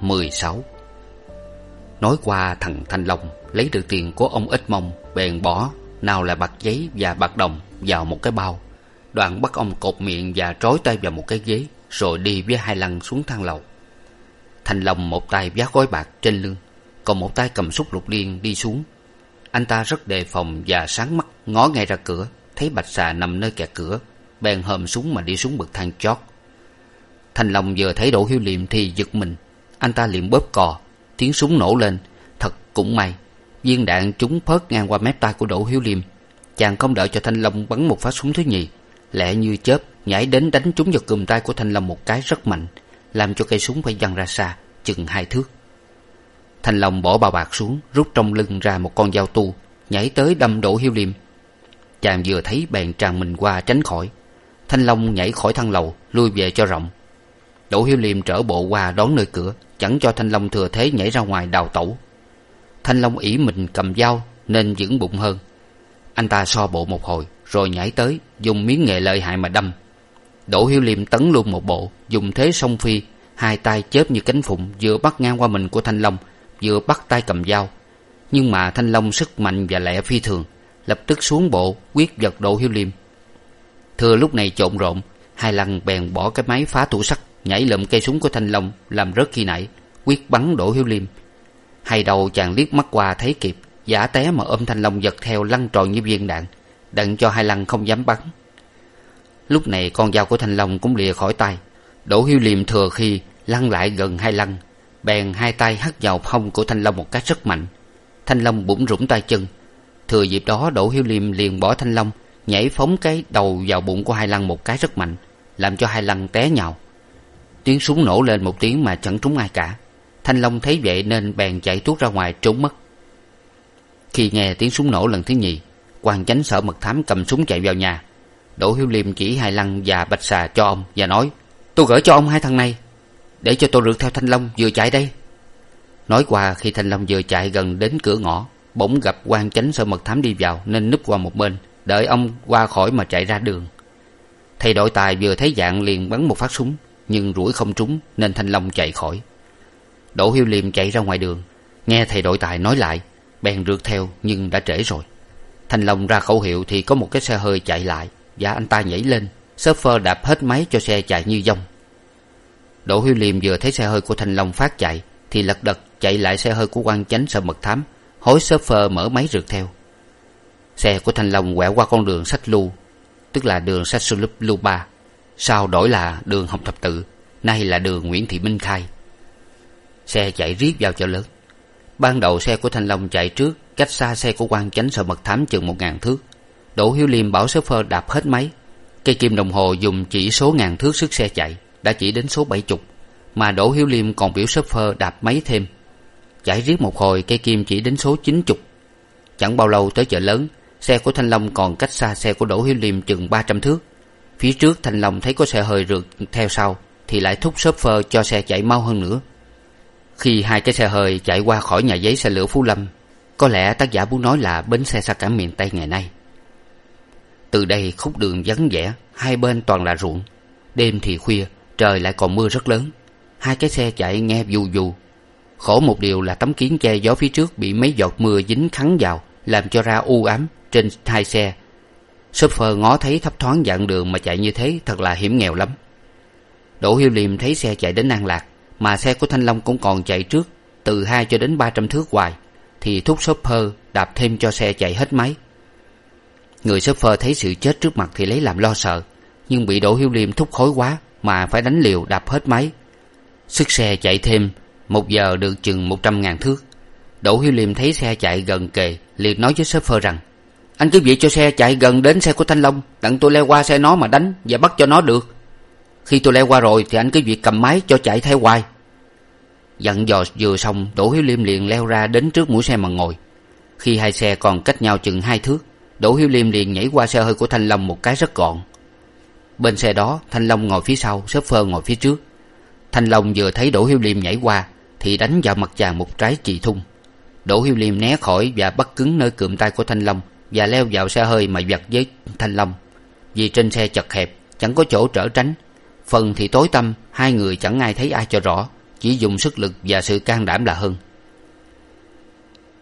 16 Nói qua, thằng Thanh Long Lấy được tiền của ông ít mông, Bèn bỏ Nào là bạc giấy và bạc đồng Vào một cái bao. Đoạn bắt ông cột miệng và trói tay vào một cái ghế, Rồi đi với hai lăng xuống thang lầu. Thanh Long một tay vác gói bạc trên lưng, Còn một tay cầm xúc lục liên đi xuống. Anh ta rất đề phòng và sáng mắt, Ngó ngay ra cửa, Thấy bạch xà nằm nơi kẹt cửa, Bèn hòm súng mà đi xuống bậc thang chót. Thanh Long vừa thấy Đỗ Hiếu liệm thì giật mình anh ta liền bóp cò, tiếng súng nổ lên. Thật cũng may, viên đạn trúng phớt ngang qua mép tay của đỗ hiếu liêm. Chàng không đợi cho thanh long bắn một phát súng thứ nhì, lẹ như chớp, nhảy đến đánh trúng vào cùm tay của thanh long một cái rất mạnh, làm cho cây súng phải văng ra xa chừng hai thước. Thanh long bỏ bao bạc xuống, rút trong lưng ra một con dao tu, nhảy tới đâm đỗ hiếu liêm. Chàng vừa thấy bèn tràn mình qua tránh khỏi, thanh long nhảy khỏi thang lầu, lui về cho rộng. Đỗ hiếu liêm trở bộ qua đón nơi cửa chẳng cho thanh long thừa thế nhảy ra ngoài đào tẩu. Thanh long ỷ mình cầm dao nên vững bụng hơn. Anh ta so bộ một hồi, rồi nhảy tới, dùng miếng nghề lợi hại mà đâm. Đỗ hiếu liêm tấn luôn một bộ, dùng thế song phi, hai tay chớp như cánh phụng, vừa bắt ngang qua mình của thanh long, vừa bắt tay cầm dao. Nhưng mà thanh long sức mạnh và lẹ phi thường, lập tức xuống bộ, quyết vật đỗ hiếu liêm. Thưa lúc này trộn rộn, hai lăng bèn bỏ cái máy phá tủ sắt nhảy lượm cây súng của thanh long làm rớt khi nãy, quyết bắn đỗ hiếu liêm. Hai đầu chàng liếc mắt qua thấy kịp, giả té mà ôm thanh long giật theo lăn tròn như viên đạn, đặng cho hai lăng không dám bắn. Lúc này con dao của thanh long cũng lìa khỏi tay đỗ hiếu liêm thừa khi lăn lại gần hai lăng, bèn hai tay hất vào hông của thanh long một cách rất mạnh. Thanh long bủn rủng tay chân. Thừa dịp đó đỗ hiếu liêm liền bỏ thanh long nhảy phóng cái đầu vào bụng của hai lăng một cái rất mạnh, làm cho hai lăng té nhào tiếng súng nổ lên một tiếng mà chẳng trúng ai cả. Thanh long thấy vậy nên bèn chạy tuốt ra ngoài trốn mất. Khi nghe tiếng súng nổ lần thứ nhì quan chánh sở mật thám cầm súng chạy vào nhà. Đỗ hiếu liêm chỉ hai lăng và bạch xà cho ông và nói, tôi gửi cho ông hai thằng này, để cho tôi rượt theo thanh long vừa chạy đây. Nói qua, khi thanh long vừa chạy gần đến cửa ngõ, bỗng gặp quan chánh sở mật thám đi vào nên núp qua một bên, đợi ông qua khỏi mà chạy ra đường. Thầy đội tài vừa thấy dạng liền bắn một phát súng nhưng rủi không trúng nên thanh long chạy khỏi. Đỗ hiếu liêm chạy ra ngoài đường, nghe thầy đội tài nói lại, bèn rượt theo nhưng đã trễ rồi. Thanh long ra khẩu hiệu thì có một cái xe hơi chạy lại và anh ta nhảy lên shopher đạp hết máy cho xe chạy như dông. Đỗ hiếu liêm vừa thấy xe hơi của thanh long phát chạy thì lật đật chạy lại xe hơi của quan chánh sợ mật thám, hối shopher mở máy rượt theo. Xe của thanh long quẹo qua con đường sách lu, tức là đường sách sulup lu ba sau đổi là đường học thập tự, nay là đường nguyễn thị minh khai. Xe chạy riết vào chợ lớn. Ban đầu xe của thanh long chạy trước, cách xa xe của quan chánh sợ mật thám chừng một ngàn thước. Đỗ hiếu liêm bảo shopher đạp hết máy. Cây kim đồng hồ dùng chỉ số ngàn thước sức xe chạy, đã chỉ đến số bảy chục. Mà đỗ hiếu liêm còn biểu shopher đạp máy thêm. Chạy riết một hồi, cây kim chỉ đến số chín chục. Chẳng bao lâu tới chợ lớn, xe của thanh long còn cách xa xe của đỗ hiếu liêm chừng ba trăm thước phía trước thành long thấy có xe hơi rượt theo sau, thì lại thúc shopher cho xe chạy mau hơn nữa. Khi hai cái xe hơi chạy qua khỏi nhà giấy xe lửa phú lâm, có lẽ tác giả muốn nói là bến xe xa cả miền tây ngày nay. Từ đây khúc đường vắng vẻ, hai bên toàn là ruộng. Đêm thì khuya, trời lại còn mưa rất lớn. Hai cái xe chạy nghe vù vù. Khổ một điều là tấm kiến che gió phía trước bị mấy giọt mưa dính khắn vào, làm cho ra u ám trên hai xe shopher ngó thấy thấp thoáng dặn đường mà chạy như thế, thật là hiểm nghèo lắm. Đỗ hiếu liêm thấy xe chạy đến an lạc, mà xe của thanh long cũng còn chạy trước, từ hai cho đến ba trăm thước hoài, thì thúc shopper đạp thêm cho xe chạy hết máy. Người shopper thấy sự chết trước mặt thì lấy làm lo sợ, nhưng bị đỗ hiếu liêm thúc khối quá mà phải đánh liều đạp hết máy. Sức xe chạy thêm, một giờ được chừng một trăm ngàn thước. Đỗ hiếu liêm thấy xe chạy gần kề, liền nói với shopper rằng anh cứ việc cho xe chạy gần đến xe của thanh long, đặng tôi leo qua xe nó mà đánh và bắt cho nó được. Khi tôi leo qua rồi thì anh cứ việc cầm máy cho chạy theo hoài. Dặn dò vừa xong, đỗ hiếu liêm liền leo ra đến trước mũi xe mà ngồi. Khi hai xe còn cách nhau chừng hai thước, đỗ hiếu liêm liền nhảy qua xe hơi của thanh long một cái rất gọn. Bên xe đó, thanh long ngồi phía sau s phơ ngồi phía trước. Thanh long vừa thấy đỗ hiếu liêm nhảy qua thì đánh vào mặt chàng một trái chì thung đỗ hiếu liêm né khỏi và bắt cứng nơi cườm tay của thanh long và leo vào xe hơi mà giật với thanh long. Vì trên xe chật hẹp, chẳng có chỗ trở tránh. Phần thì tối tăm, hai người chẳng ai thấy ai cho rõ, chỉ dùng sức lực và sự can đảm là hơn.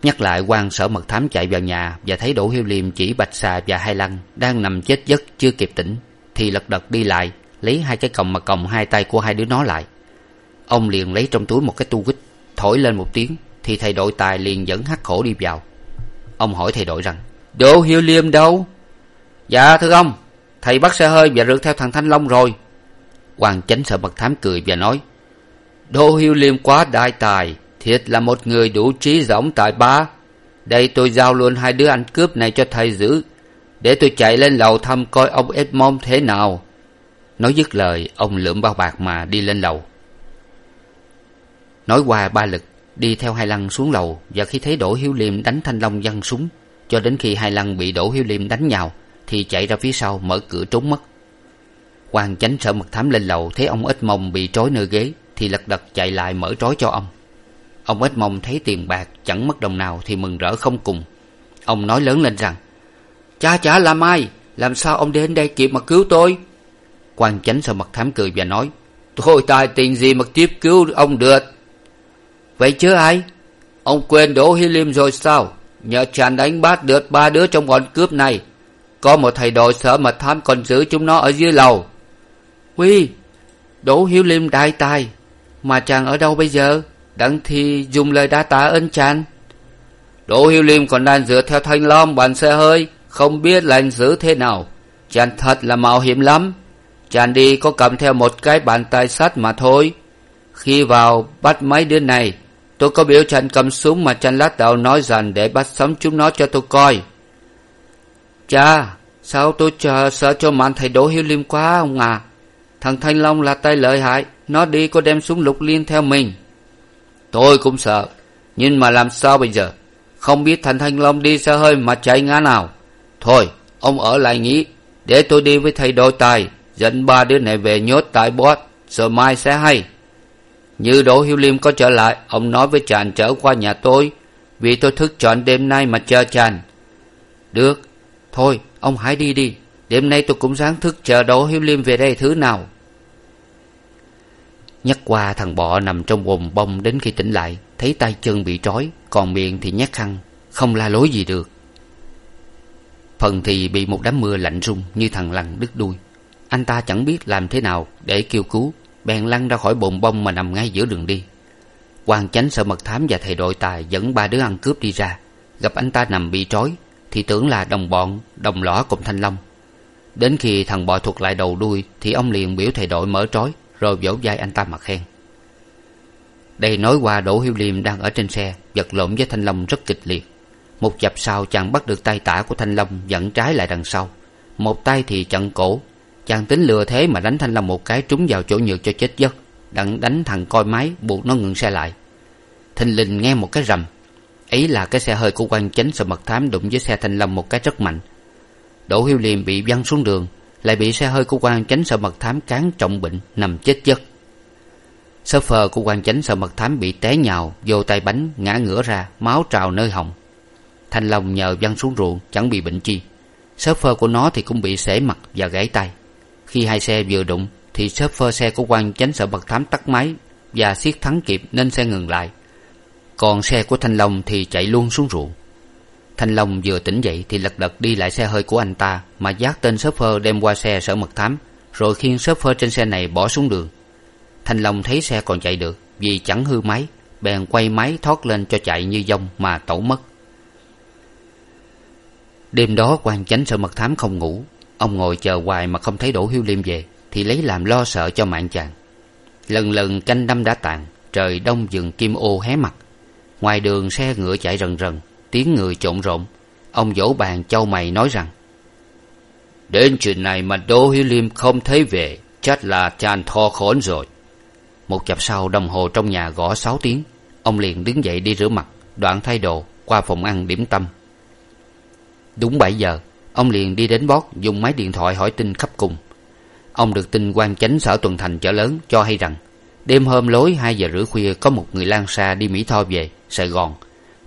Nhắc lại, quan sở mật thám chạy vào nhà và thấy đỗ hiếu liêm, chỉ bạch xà và hai lăng đang nằm chết giấc chưa kịp tỉnh, thì lật đật đi lại, lấy hai cái còng mà còng hai tay của hai đứa nó lại. Ông liền lấy trong túi một cái tu quýt, thổi lên một tiếng, thì thầy đội tài liền dẫn hắc khổ đi vào. Ông hỏi thầy đội rằng đỗ hiếu liêm đâu? Dạ thưa ông. Thầy bắt xe hơi và rượt theo thằng thanh long rồi. Quan chánh sợ bậc thám cười và nói, đỗ hiếu liêm quá đại tài, thiệt là một người đủ trí rỗng tài ba. Đây tôi giao luôn hai đứa ăn cướp này cho thầy giữ, để tôi chạy lên lầu thăm coi ông edmond thế nào. Nói dứt lời, ông lượm bao bạc mà đi lên lầu. Nói qua ba lực, đi theo hai lăng xuống lầu, và khi thấy đỗ hiếu liêm đánh thanh long văng súng cho đến khi hai lăng bị đỗ hiếu liêm đánh nhào, thì chạy ra phía sau mở cửa trốn mất. Quan chánh sợ mật thám lên lầu, thấy ông ít mông bị trói nơi ghế, thì lật đật chạy lại mở trói cho ông. Ông ít mông thấy tiền bạc chẳng mất đồng nào thì mừng rỡ không cùng. Ông nói lớn lên rằng, cha chả làm ai? Làm sao ông đến đây kịp mà cứu tôi? Quan chánh sợ mật thám cười và nói, Thôi tài tiền gì mà tiếp cứu ông được? Vậy chứ ai? Ông quên đỗ hiếu liêm rồi sao? Nhờ chàng đánh bắt được ba đứa trong bọn cướp này có một thầy đội sở mật thám còn giữ chúng nó ở dưới lầu. Huy đỗ hiếu liêm đại tài mà chàng ở đâu bây giờ? Đặng thì dùng lời đa tạ ơn chàng. Đỗ hiếu liêm còn đang dựa theo thanh long bàn xe hơi không biết lành giữ thế nào. Chàng thật là mạo hiểm lắm. Chàng đi có cầm theo một cái bàn tay sắt mà thôi. Khi vào bắt mấy đứa này tôi có biểu chàng cầm súng mà chàng lát đầu nói rằng để bắt sống chúng nó cho tôi coi. Cha, sao tôi chờ, sợ cho mạnh thầy đỗ hiếu liêm quá ông à? Thằng thanh long là tay lợi hại, nó đi có đem súng lục liên theo mình. Tôi cũng sợ, nhưng mà làm sao bây giờ? Không biết thằng thanh long đi xe hơi mà chạy ngã nào. Thôi, ông ở lại nghĩ để tôi đi với thầy đôi tài, dẫn ba đứa này về nhốt tại bót rồi mai sẽ hay như đỗ hiếu liêm có trở lại, ông nói với chàng trở qua nhà tôi, vì tôi thức trọn đêm nay mà chờ chàng. Được, thôi, ông hãy đi đi, đêm nay tôi cũng ráng thức chờ đỗ hiếu liêm về đây thứ nào. Nhắc qua, thằng bọ nằm trong bồn bông đến khi tỉnh lại, thấy tay chân bị trói, còn miệng thì nhát khăn, không la lối gì được. Phần thì bị một đám mưa lạnh rung như thằng lằn đứt đuôi. Anh ta chẳng biết làm thế nào để kêu cứu bèn lăn ra khỏi bồn bông mà nằm ngay giữa đường đi. Quan chánh sợ mật thám và thầy đội tài dẫn ba đứa ăn cướp đi ra. Gặp anh ta nằm bị trói, thì tưởng là đồng bọn, đồng lõa cùng thanh long. Đến khi thằng bọ thuật lại đầu đuôi, thì ông liền biểu thầy đội mở trói, rồi vỗ vai anh ta mà khen. Đây nói qua đỗ hiếu liêm đang ở trên xe, vật lộn với thanh long rất kịch liệt. Một chập sau chàng bắt được tay tả của thanh long dẫn trái lại đằng sau. Một tay thì chặn cổ chàng tính lừa thế mà đánh thanh long một cái trúng vào chỗ nhược cho chết giấc. Đặng đánh thằng coi máy, buộc nó ngừng xe lại. Thình lình nghe một cái rầm. Ấy là cái xe hơi của quan chánh sợ mật thám đụng với xe thanh long một cái rất mạnh. Đỗ hiếu liêm bị văng xuống đường, lại bị xe hơi của quan chánh sợ mật thám cán trọng bệnh, nằm chết giấc. Sơ phơ của quan chánh sợ mật thám bị té nhào, vô tay bánh, ngã ngửa ra, máu trào nơi họng. Thanh long nhờ văng xuống ruộng, chẳng bị bệnh chi. Sơ phơ của nó thì cũng bị sể mặt và gãy tay khi hai xe vừa đụng, thì sơ phơ xe của quan chánh sợ bậc thám tắt máy và siết thắng kịp nên xe ngừng lại. Còn xe của thanh long thì chạy luôn xuống ruộng. Thanh long vừa tỉnh dậy thì lật đật đi lại xe hơi của anh ta mà dắt tên s phơ đem qua xe sở mật thám, rồi khiêng s phơ trên xe này bỏ xuống đường. Thanh long thấy xe còn chạy được vì chẳng hư máy, bèn quay máy thoát lên cho chạy như dông mà tẩu mất. Đêm đó quan chánh sở mật thám không ngủ ông ngồi chờ hoài mà không thấy đỗ hiếu liêm về, thì lấy làm lo sợ cho mạng chàng. Lần lần canh năm đã tàn, trời đông rừng kim ô hé mặt. Ngoài đường xe ngựa chạy rần rần, tiếng người trộn rộn. Ông vỗ bàn châu mày nói rằng, đến chuyện này mà đỗ hiếu liêm không thấy về, chắc là chàng tho khốn rồi. Một chập sau đồng hồ trong nhà gõ sáu tiếng, ông liền đứng dậy đi rửa mặt, đoạn thay đồ, qua phòng ăn điểm tâm. Đúng bảy giờ ông liền đi đến bót, dùng máy điện thoại hỏi tin khắp cùng. Ông được tin quan chánh sở tuần thành chợ lớn cho hay rằng, đêm hôm lối hai giờ rưỡi khuya có một người lang xa đi mỹ tho về, sài gòn,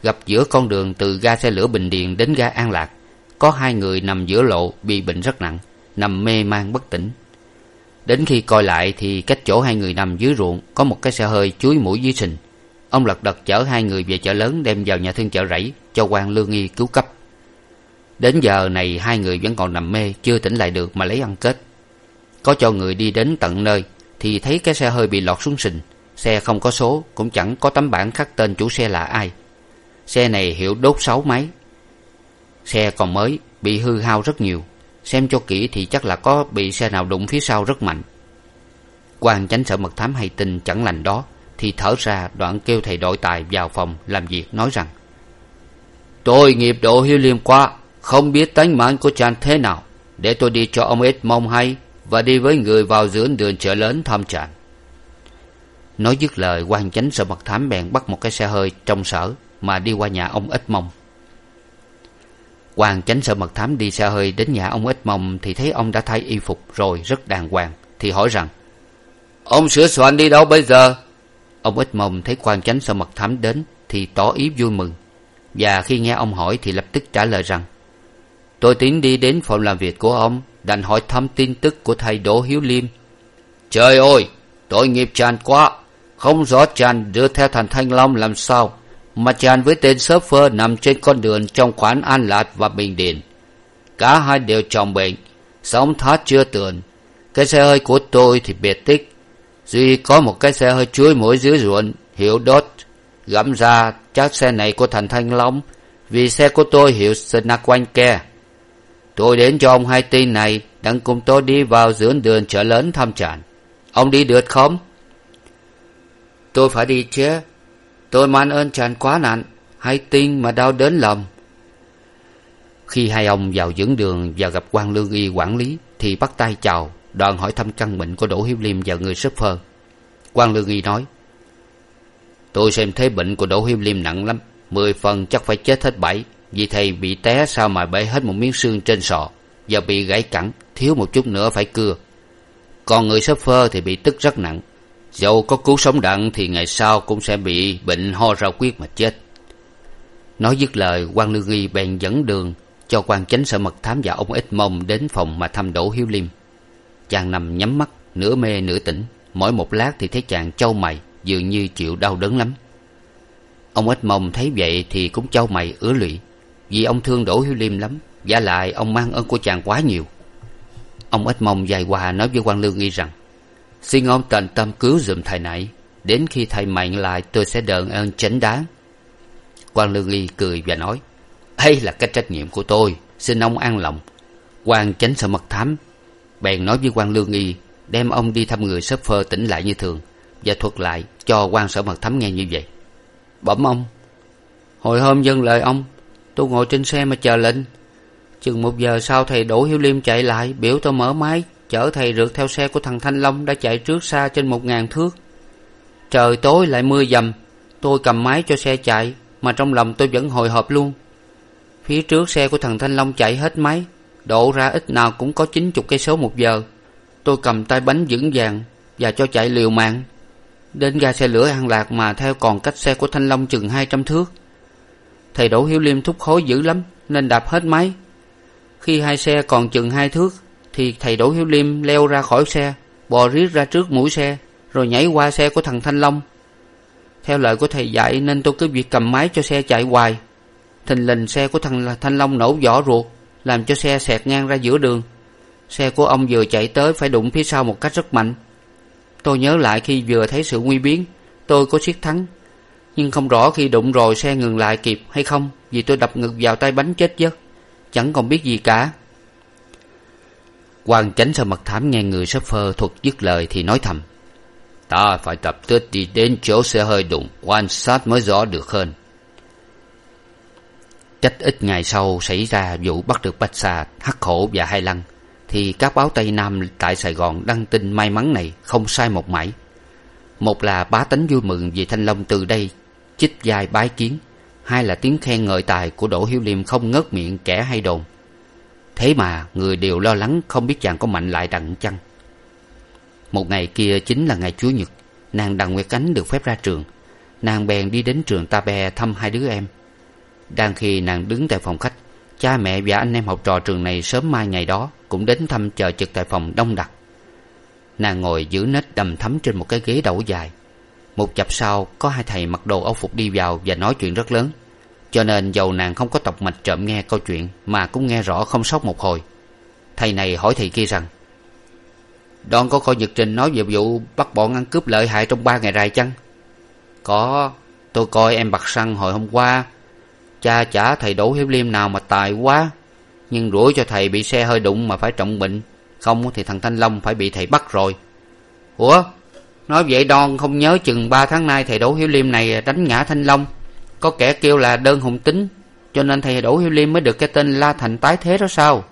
gặp giữa con đường từ ga xe lửa bình điền đến ga an lạc. Có hai người nằm giữa lộ bị bệnh rất nặng, nằm mê man bất tỉnh. Đến khi coi lại thì cách chỗ hai người nằm dưới ruộng có một cái xe hơi chuối mũi dưới sình. Ông lật đật chở hai người về chợ lớn đem vào nhà thương chợ rẫy cho quan lương nghi cứu cấp đến giờ này hai người vẫn còn nằm mê, chưa tỉnh lại được mà lấy ăn kết có cho người đi đến tận nơi, thì thấy cái xe hơi bị lọt xuống sình. Xe không có số, cũng chẳng có tấm bảng khắc tên chủ xe là ai. Xe này hiệu đốt sáu máy. Xe còn mới, bị hư hao rất nhiều. Xem cho kỹ thì chắc là có bị xe nào đụng phía sau rất mạnh. Quan chánh sở mật thám hay tin chẳng lành đó, thì thở ra đoạn kêu thầy đội tài vào phòng làm việc nói rằng, tôi nghiệp độ hiếu liêm quá không biết tánh mạng của chàng thế nào. Để tôi đi cho ông ít mong hay và đi với người vào giữa đường chợ lớn thăm chàng. Nói dứt lời quan chánh sợ mật thám bèn bắt một cái xe hơi trong sở mà đi qua nhà ông ít mong quan chánh sợ mật thám đi xe hơi đến nhà ông ít mong thì thấy ông đã thay y phục rồi rất đàng hoàng, thì hỏi rằng, ông sửa soạn đi đâu bây giờ? Ông ít mong thấy quan chánh sợ mật thám đến thì tỏ ý vui mừng. Và khi nghe ông hỏi thì lập tức trả lời rằng tôi tính đi đến phòng làm việc của ông, đành hỏi thăm tin tức của thầy đỗ hiếu liêm. Trời ơi, tội nghiệp chàng quá. Không rõ chàng đưa theo thành thanh long làm sao, mà chàng với tên sớp phơ nằm trên con đường trong quán an lạc và bình điền. Cả hai đều trọng bệnh, sống thát chưa tường cái xe hơi của tôi thì biệt tích. Duy có một cái xe hơi chuối mũi dưới ruộng hiệu đốt. Gẫm ra, chắc xe này của thành thanh long, vì xe của tôi hiệu snaquanke tôi đến cho ông hai tin này, đang cùng tôi đi vào giữa đường chợ lớn thăm tràn ông đi được không? Tôi phải đi chứ. Tôi man ơn tràn quá nặng hai tin mà đau đến lòng. Khi hai ông vào dưỡng đường và gặp quan lương y quản lý, thì bắt tay chào, đoàn hỏi thăm căn bệnh của đỗ hiếu liêm và người s phơ quan lương y nói, tôi xem thế bệnh của đỗ hiếu liêm nặng lắm, mười phần chắc phải chết hết bảy vì thầy bị té sao mà bể hết một miếng xương trên sọ, và bị gãy cẳng, thiếu một chút nữa phải cưa. Còn người sơ phơ thì bị tức rất nặng. Dẫu có cứu sống đặng thì ngày sau cũng sẽ bị bệnh ho ra quyết mà chết. Nói dứt lời quan lương nghi bèn dẫn đường, cho quan chánh sở mật thám và ông ít mông đến phòng mà thăm đỗ hiếu liêm. Chàng nằm nhắm mắt, nửa mê nửa tỉnh, mỗi một lát thì thấy chàng chau mày, dường như chịu đau đớn lắm. Ông ít mông thấy vậy thì cũng chau mày ứa lụy vì ông thương đỗ hiếu liêm lắm v lại ông mang ơn của chàng quá nhiều. Ông ít mông dài hòa nói với quan lương nghi rằng, xin ông tận tâm cứu giùm thầy này đến khi thầy mạnh lại tôi sẽ đền ơn chánh đáng quan lương y cười và nói, ấy là cái trách nhiệm của tôi, xin ông an lòng. Quan chánh sợ mật thám, bèn nói với quan lương y đem ông đi thăm người sớp phơ tỉnh lại như thường, và thuật lại cho quan sở mật thám nghe như vậy. Bẩm ông, hồi hôm dân lời ông tôi ngồi trên xe mà chờ lệnh. Chừng một giờ sau, thầy đỗ hiếu liêm chạy lại, biểu tôi mở máy, chở thầy rượt theo xe của thằng thanh long đã chạy trước xa trên một ngàn thước. Trời tối lại mưa dầm, tôi cầm máy cho xe chạy, mà trong lòng tôi vẫn hồi hộp luôn. Phía trước xe của thằng thanh long chạy hết máy độ ra ít nào cũng có chín chục cây số một giờ. Tôi cầm tay bánh vững vàng và cho chạy liều mạng. Đến ga xe lửa an lạc mà theo còn cách xe của thanh long chừng hai trăm thước thầy đỗ hiếu liêm thúc khối dữ lắm, nên đạp hết máy. Khi hai xe còn chừng hai thước, thì thầy đỗ hiếu liêm leo ra khỏi xe, bò riết ra trước mũi xe, rồi nhảy qua xe của thằng thanh long. Theo lời của thầy dạy, nên tôi cứ việc cầm máy cho xe chạy hoài. Thình lình xe của thằng thanh long nổ vỏ ruột, làm cho xe xẹt ngang ra giữa đường. Xe của ông vừa chạy tới phải đụng phía sau một cách rất mạnh. Tôi nhớ lại khi vừa thấy sự nguy biến, tôi có siết thắng nhưng không rõ khi đụng rồi xe ngừng lại kịp hay không, vì tôi đập ngực vào tay bánh chết giấc, chẳng còn biết gì cả. Quan chánh sau mật thám nghe người sắp phơ thuật dứt lời thì nói thầm, ta phải tập tết đi đến chỗ xe hơi đụng, quan sát mới rõ được hơn. Trách ít ngày sau xảy ra vụ bắt được bách xà hắc khổ và hai lăng, thì các báo tây nam tại sài gòn đăng tin may mắn này không sai một mảy. Một là bá tánh vui mừng vì thanh long từ đây chích vai bái kiến. Hai là tiếng khen ngợi tài của đỗ hiếu liêm không ngớt miệng kẻ hay đồn. Thế mà người đều lo lắng không biết chàng có mạnh lại đặng chăng. Một ngày kia chính là ngày chúa nhật, nàng đặng nguyệt ánh được phép ra trường. Nàng bèn đi đến trường ta bè thăm hai đứa em. Đang khi nàng đứng tại phòng khách, cha mẹ và anh em học trò trường này sớm mai ngày đó cũng đến thăm chờ trực tại phòng đông đặc. Nàng ngồi giữ nết đầm thắm trên một cái ghế đẩu dài một chập sau, có hai thầy mặc đồ âu phục đi vào và nói chuyện rất lớn. Cho nên dầu nàng không có tọc mạch trộm nghe câu chuyện mà cũng nghe rõ không sót một hồi. Thầy này hỏi thầy kia rằng, đoan có coi nhật trình nói về vụ bắt bọn ăn cướp lợi hại trong ba ngày rày chăng? Có, tôi coi em bặt săn hồi hôm qua. Cha chả thầy đỗ hiếu liêm nào mà tài quá. Nhưng rủi cho thầy bị xe hơi đụng mà phải trọng bệnh. Không thì thằng thanh long phải bị thầy bắt rồi. Ủa? Nói vậy đoan không nhớ chừng ba tháng nay thầy đỗ hiếu liêm này đánh ngã thanh long. Có kẻ kêu là đơn hùng tính, cho nên thầy đỗ hiếu liêm mới được cái tên la thành tái thế đó sao?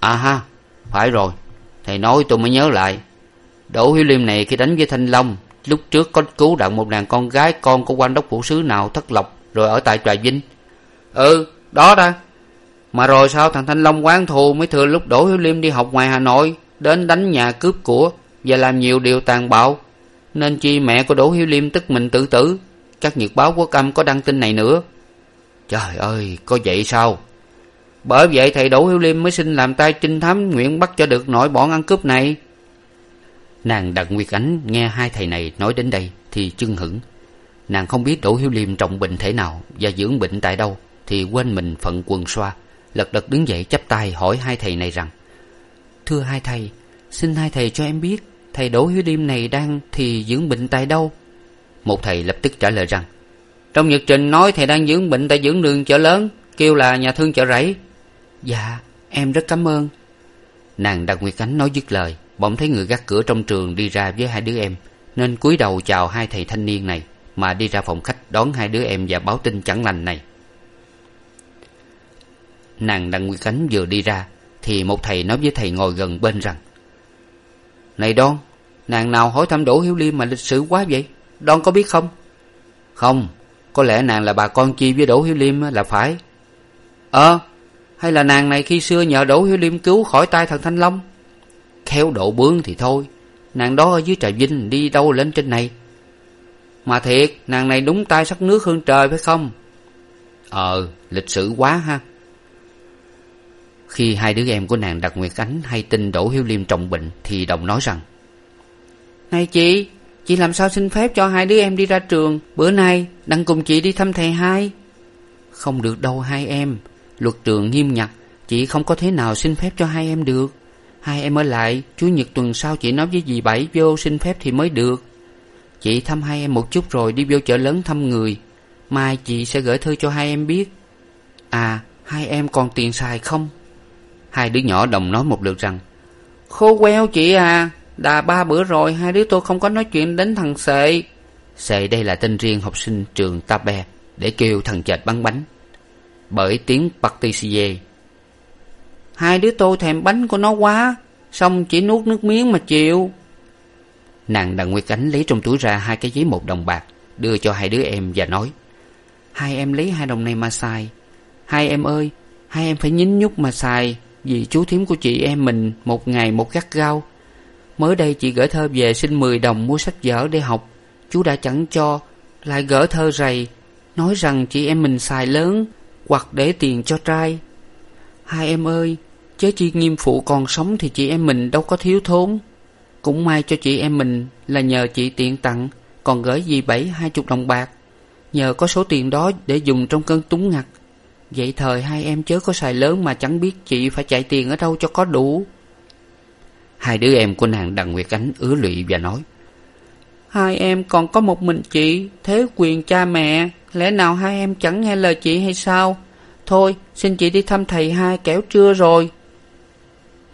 À ha, phải rồi. Thầy nói tôi mới nhớ lại. Đỗ hiếu liêm này khi đánh với thanh long, lúc trước có cứu đặng một nàng con gái con của quan đốc phủ sứ nào thất lộc, rồi ở tại trà vinh. Ừ đó đó. Mà rồi sao thằng thanh long quán thù mới thừa lúc đỗ hiếu liêm đi học ngoài hà nội, đến đánh nhà cướp của và làm nhiều điều tàn bạo, nên chi mẹ của đỗ hiếu liêm tức mình tự tử. Các nhật báo quốc âm có đăng tin này nữa. Trời ơi, có vậy sao? Bởi vậy thầy đỗ hiếu liêm mới xin làm tay trinh thám nguyện bắt cho được nội bọn ăn cướp này. Nàng đặng nguyệt ánh nghe hai thầy này nói đến đây thì chưng hửng. Nàng không biết đỗ hiếu liêm trọng bệnh thể nào và dưỡng bệnh tại đâu thì quên mình phận quần xoa, lật đật đứng dậy chắp tay hỏi hai thầy này rằng, thưa hai thầy, xin hai thầy cho em biết thầy đỗ hiếu liêm này đang thì dưỡng bệnh tại đâu? Một thầy lập tức trả lời rằng, trong nhật trình nói thầy đang dưỡng bệnh tại dưỡng đường chợ lớn, kêu là nhà thương chợ rẫy. Dạ em rất cảm ơn. Nàng đặng nguyệt ánh nói dứt lời, bỗng thấy người gác cửa trong trường đi ra với hai đứa em, nên cúi đầu chào hai thầy thanh niên này, mà đi ra phòng khách đón hai đứa em và báo tin chẳng lành này. Nàng đặng nguyệt ánh vừa đi ra, thì một thầy nói với thầy ngồi gần bên rằng này đoan nàng nào hỏi thăm đỗ hiếu liêm mà lịch sử quá vậy? Đoan có biết không? Không, có lẽ nàng là bà con chi với đỗ hiếu liêm là phải. Ờ hay là nàng này khi xưa nhờ đỗ hiếu liêm cứu khỏi tay thần thanh long? Khéo độ bướng thì thôi, nàng đó ở dưới trà vinh, đi đâu lên trên này? Mà thiệt, nàng này đúng tay sắc nước hơn trời phải không? Ờ lịch sử quá ha khi hai đứa em của nàng đặt nguyệt ánh hay tin đỗ hiếu liêm trọng bệnh thì đồng nói rằng này chị chị làm sao xin phép cho hai đứa em đi ra trường? Bữa nay đặng cùng chị đi thăm thầy hai. Không được đâu hai em. Luật trường nghiêm ngặt chị không có thế nào xin phép cho hai em được. Hai em ở lại chủ nhật tuần sau chị nói với dì bảy vô xin phép thì mới được. Chị thăm hai em một chút rồi đi vô chợ lớn thăm người. Mai chị sẽ gửi thư cho hai em biết. À hai em còn tiền xài không hai đứa nhỏ đồng nói một lượt rằng, khô queo chị à đã ba bữa rồi, hai đứa tôi không có nói chuyện đến thằng sệ. Sệ đây là tên riêng học sinh trường ta be để kêu thằng chệch bắn bánh. Bởi tiếng partisie hai đứa tôi thèm bánh của nó quá, xong chỉ nuốt nước miếng mà chịu. Nàng đặng nguyệt ánh lấy trong túi ra hai cái giấy một đồng bạc, đưa cho hai đứa em và nói, hai em lấy hai đồng này mà xài. Hai em ơi, hai em phải nhín nhúc mà xài vì chú thím của chị em mình một ngày một gắt gao. Mới đây chị gửi thơ về xin mười đồng mua sách vở để học. Chú đã chẳng cho, lại gỡ thơ rầy, nói rằng chị em mình xài lớn, hoặc để tiền cho trai. Hai em ơi, chớ chi nghiêm phụ còn sống thì chị em mình đâu có thiếu thốn. Cũng may cho chị em mình là nhờ chị tiện tặng, còn gửi dì bảy, hai chục đồng bạc. Nhờ có số tiền đó để dùng trong cơn túng ngặt vậy thời hai em chớ có xài lớn mà chẳng biết chị phải chạy tiền ở đâu cho có đủ. Hai đứa em của nàng đặng nguyệt ánh ứa lụy và nói hai em còn có một mình chị thế quyền cha mẹ lẽ nào hai em chẳng nghe lời chị hay sao? Thôi xin chị đi thăm thầy hai kẻo trưa rồi.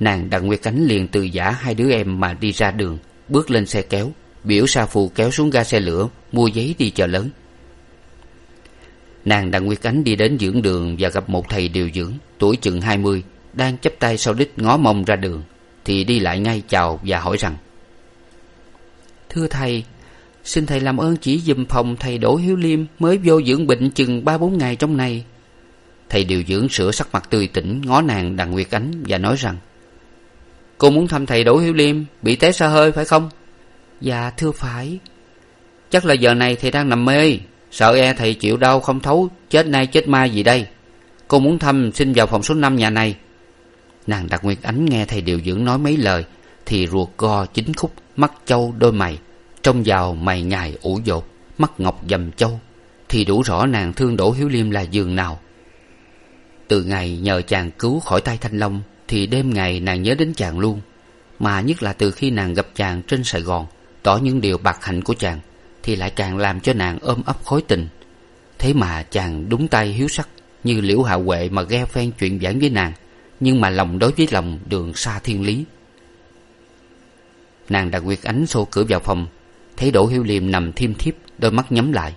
Nàng đặng nguyệt ánh liền từ giả hai đứa em mà đi ra đường bước lên xe kéo biểu sa phù kéo xuống ga xe lửa mua giấy đi chợ lớn nàng đặng nguyệt ánh đi đến dưỡng đường và gặp một thầy điều dưỡng, tuổi chừng hai mươi, đang chắp tay sau đít ngó mông ra đường, thì đi lại ngay chào và hỏi rằng, thưa thầy, xin thầy làm ơn chỉ giùm phòng thầy đỗ hiếu liêm mới vô dưỡng bệnh chừng ba bốn ngày trong này. Thầy điều dưỡng sửa sắc mặt tươi tỉnh, ngó nàng đặng nguyệt ánh và nói rằng, cô muốn thăm thầy đỗ hiếu liêm, bị té xa hơi phải không? Dạ thưa phải. Chắc là giờ này thầy đang nằm mê sợ e thầy chịu đau không thấu, chết nay chết mai gì đây? Cô muốn thăm, xin vào phòng số năm nhà này. Nàng đặc nguyệt ánh nghe thầy điều dưỡng nói mấy lời, thì ruột go chính khúc mắt châu đôi mày, trông vào mày nhài ủ dột, mắt ngọc dầm châu, thì đủ rõ nàng thương đỗ hiếu liêm là giường nào. Từ ngày nhờ chàng cứu khỏi tay thanh long, thì đêm ngày nàng nhớ đến chàng luôn, mà nhất là từ khi nàng gặp chàng trên sài gòn, tỏ những điều bạc hạnh của chàng thì lại càng làm cho nàng ôm ấp khối tình. Thế mà chàng đúng tay hiếu sắc, như liễu hạ huệ mà ghe phen chuyện giảng với nàng, nhưng mà lòng đối với lòng đường xa thiên lý. Nàng đặt nguyệt ánh xô cửa vào phòng, thấy đỗ hiếu liêm nằm thiêm thiếp, đôi mắt nhắm lại.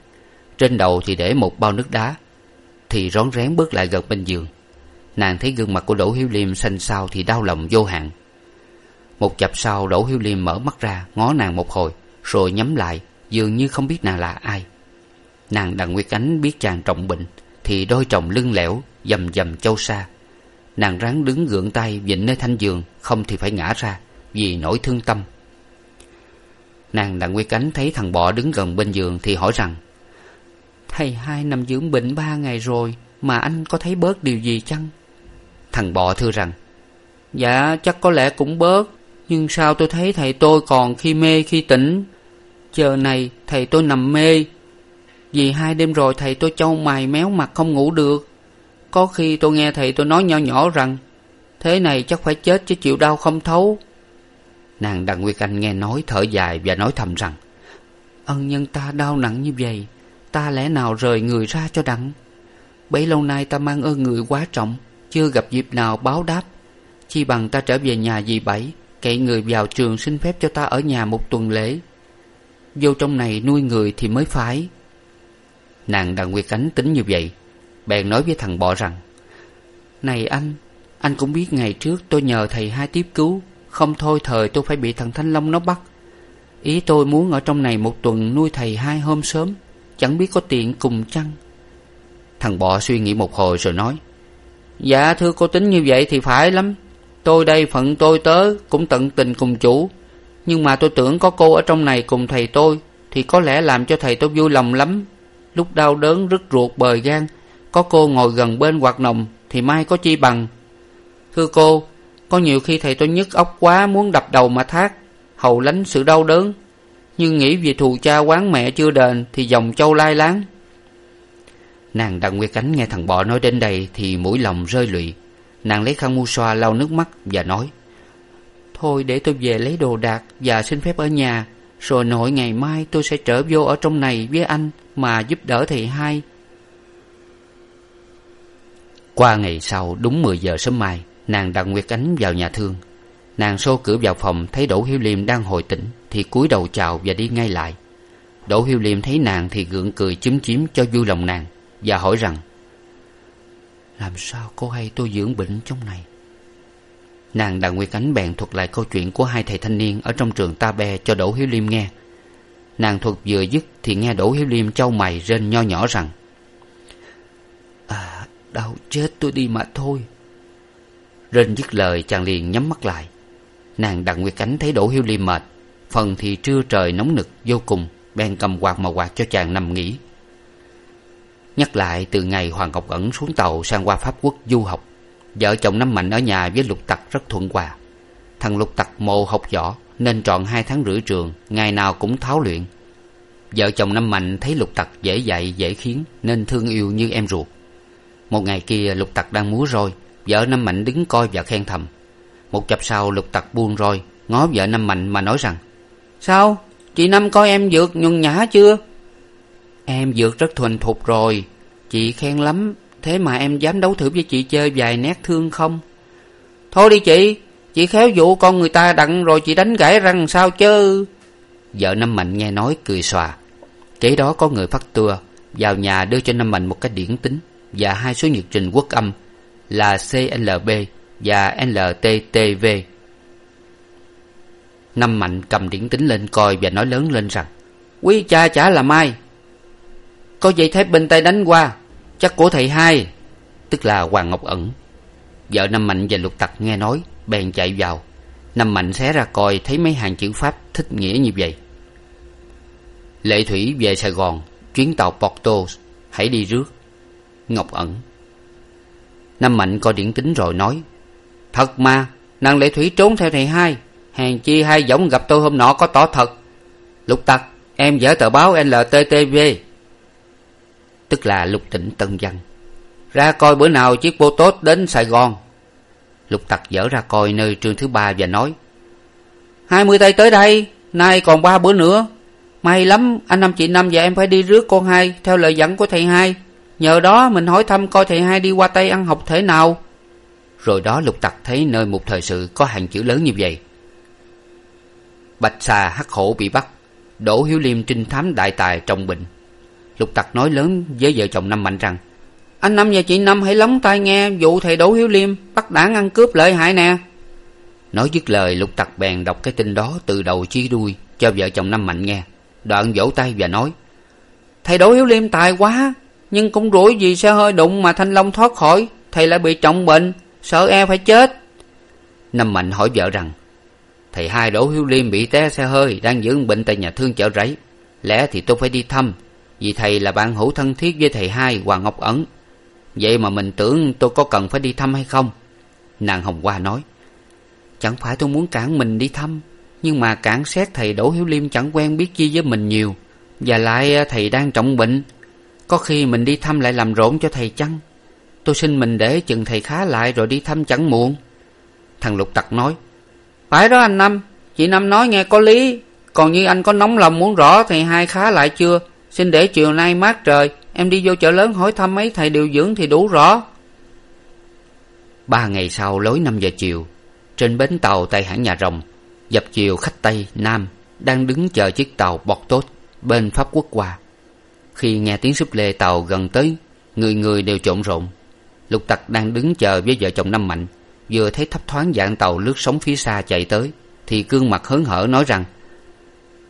Trên đầu thì để một bao nước đá, thì rón rén bước lại gần bên giường. Nàng thấy gương mặt của đỗ hiếu liêm xanh xao thì đau lòng vô hạn. Một chập sau, đỗ hiếu liêm mở mắt ra, ngó nàng một hồi, rồi nhắm lại dường như không biết nàng là ai. Nàng đặng nguyệt ánh biết chàng trọng bệnh, thì đôi chồng lưng lẻo, dầm dầm châu sa. Nàng ráng đứng gượng tay vịn nơi thanh giường, không thì phải ngã ra, vì nỗi thương tâm. Nàng đặng nguyệt cánh thấy thằng bọ đứng gần bên giường thì hỏi rằng, thầy hai nằm dưỡng bệnh ba ngày rồi, mà anh có thấy bớt điều gì chăng? Thằng bọ thưa rằng dạ chắc có lẽ cũng bớt, nhưng sao tôi thấy thầy tôi còn khi mê khi tỉnh giờ này, thầy tôi nằm mê. Vì hai đêm rồi thầy tôi châu mày méo mặt không ngủ được. Có khi tôi nghe thầy tôi nói nho nhỏ rằng, thế này chắc phải chết chứ chịu đau không thấu. Nàng đặng nguyệt anh nghe nói thở dài và nói thầm rằng, ân nhân ta đau nặng như vậy, ta lẽ nào rời người ra cho đặng? Bấy lâu nay ta mang ơn người quá trọng, chưa gặp dịp nào báo đáp. Chi bằng ta trở về nhà dì bảy, cậy người vào trường xin phép cho ta ở nhà một tuần lễ vô trong này nuôi người thì mới phải nàng đặng nguyệt ánh tính như vậy, bèn nói với thằng bọ rằng, này anh anh cũng biết ngày trước tôi nhờ thầy hai tiếp cứu, không thôi thời tôi phải bị thằng thanh long nó bắt. Ý tôi muốn ở trong này một tuần nuôi thầy hai hôm sớm, chẳng biết có tiện cùng chăng? Thằng bọ suy nghĩ một hồi rồi nói dạ thưa cô tính như vậy thì phải lắm, tôi đây phận tôi tớ cũng tận tình cùng chủ nhưng mà tôi tưởng có cô ở trong này cùng thầy tôi, thì có lẽ làm cho thầy tôi vui lòng lắm. Lúc đau đớn, rứt ruột, bời gan, có cô ngồi gần bên quạt nồng thì mai có chi bằng. Thưa cô, có nhiều khi thầy tôi nhức óc quá, muốn đập đầu mà thác, hầu lánh sự đau đớn. Nhưng nghĩ về thù cha quán mẹ chưa đền, thì dòng châu lai láng. Nàng đặng nguyệt ánh nghe thằng bọ nói đến đây, thì mũi lòng rơi lụy. Nàng lấy khăn mu xoa lau nước mắt và nói thôi để tôi về lấy đồ đạc và xin phép ở nhà. Rồi nội ngày mai tôi sẽ trở vô ở trong này với anh mà giúp đỡ thầy hai. Qua ngày sau, đúng mười giờ sớm mai, nàng đặng nguyệt ánh vào nhà thương. Nàng xô cửa vào phòng, thấy đỗ hiếu liêm đang hồi tỉnh, thì cúi đầu chào và đi ngay lại. Đỗ hiếu liêm thấy nàng thì gượng cười chúm chím cho vui lòng nàng và hỏi rằng, làm sao cô hay tôi dưỡng bệnh trong này? Nàng đặng nguyệt ánh bèn thuật lại câu chuyện của hai thầy thanh niên ở trong trường ta be cho đỗ hiếu liêm nghe. Nàng thuật vừa dứt thì nghe đỗ hiếu liêm châu mày rên nho nhỏ rằng à đau chết tôi đi mà thôi. Rên dứt lời, chàng liền nhắm mắt lại. Nàng đặng nguyệt ánh thấy đỗ hiếu liêm mệt, phần thì trưa trời nóng nực vô cùng, bèn cầm quạt mà quạt cho chàng nằm nghỉ. Nhắc lại từ ngày hoàng ngọc ẩn xuống tàu sang qua pháp quốc du học vợ chồng năm mạnh ở nhà với lục tặc rất thuận hòa. Thằng lục tặc mồ học võ nên trọn hai tháng rưỡi trường ngày nào cũng tháo luyện. Vợ chồng năm mạnh thấy lục tặc dễ dạy dễ khiến nên thương yêu như em ruột. Một ngày kia lục tặc đang múa roi vợ năm mạnh đứng coi và khen thầm. Một chập sau lục tặc buông roi ngó vợ năm mạnh mà nói rằng sao? Chị năm coi em vượt nhuần nhã chưa? Em vượt rất thuần thục rồi chị khen lắm thế mà em dám đấu thử với chị chơi vài nét thương không? Thôi đi chị chị khéo dụ con người ta đặng rồi chị đánh gãy răng sao chứ? Vợ năm mạnh nghe nói cười xòa. Kế đó có người phát tua vào nhà đưa cho năm mạnh một cái điển tính và hai số nhật trình quốc âm là clb và lttv năm mạnh cầm điển tính lên coi và nói lớn lên rằng, quý cha chả là mai. Có dây thép bên tay đánh qua chắc của thầy hai, tức là hoàng ngọc ẩn. Vợ năm mạnh và lục tặc nghe nói, bèn chạy vào. Năm mạnh xé ra coi thấy mấy hàng chữ pháp thích nghĩa như vậy. Lệ thủy về sài gòn, chuyến tàu porto, hãy đi rước. Ngọc ẩn. Năm mạnh coi điển tính rồi nói, thật mà, nàng lệ thủy trốn theo thầy hai, hèn chi hai giống gặp tôi hôm nọ có tỏ thật. Lục tặc, em dở tờ báo lttv tức là lục tỉnh tân văn. Ra coi bữa nào chiếc bô tốt đến sài gòn. Lục tặc dở ra coi nơi trường thứ ba và nói, hai mươi tay tới đây, nay còn ba bữa nữa. May lắm, anh năm chị năm và em phải đi rước con hai theo lời dẫn của thầy hai. Nhờ đó mình hỏi thăm coi thầy hai đi qua tây ăn học thể nào. Rồi đó lục tặc thấy nơi một thời sự có hàng chữ lớn như vậy. Bạch xà hắc hổ bị bắt đỗ hiếu liêm trinh thám đại tài trong bệnh lục tặc nói lớn với vợ chồng năm mạnh rằng, anh năm và chị năm hãy lóng tai nghe vụ thầy đỗ hiếu liêm, bắt đảng ăn cướp lợi hại nè. Nói dứt lời, lục tặc bèn đọc cái tin đó từ đầu chí đuôi cho vợ chồng năm mạnh nghe. Đoạn vỗ tay và nói, thầy đỗ hiếu liêm tài quá, nhưng cũng rủi vì xe hơi đụng mà thanh long thoát khỏi, thầy lại bị trọng bệnh, sợ e phải chết. Năm mạnh hỏi vợ rằng, thầy hai đỗ hiếu liêm bị té xe hơi, đang dưỡng bệnh tại nhà thương chợ rẫy, lẽ thì tôi phải đi thăm vì thầy là bạn hữu thân thiết với thầy hai, hoàng ngọc ẩn. Vậy mà mình tưởng tôi có cần phải đi thăm hay không? Nàng hồng hoa nói. Chẳng phải tôi muốn cản mình đi thăm, nhưng mà cản xét thầy đỗ hiếu liêm chẳng quen biết chi với mình nhiều. Và lại à, thầy đang trọng bệnh. Có khi mình đi thăm lại làm rộn cho thầy chăng? Tôi xin mình để chừng thầy khá lại rồi đi thăm chẳng muộn. Thằng lục tặc nói. Phải đó anh năm. Chị năm nói nghe có lý. Còn như anh có nóng lòng muốn rõ thầy hai khá lại chưa? Xin để chiều nay mát trời em đi vô chợ lớn hỏi thăm mấy thầy điều dưỡng thì đủ rõ. Ba ngày sau lối năm giờ chiều trên bến tàu tại hãng nhà rồng dập chiều khách tây nam đang đứng chờ chiếc tàu bọt tốt bên pháp quốc qua. Khi nghe tiếng súp lê tàu gần tới người người đều trộn rộn. Lục tặc đang đứng chờ với vợ chồng năm mạnh vừa thấy thấp thoáng dạng tàu lướt sóng phía xa chạy tới thì gương mặt hớn hở nói rằng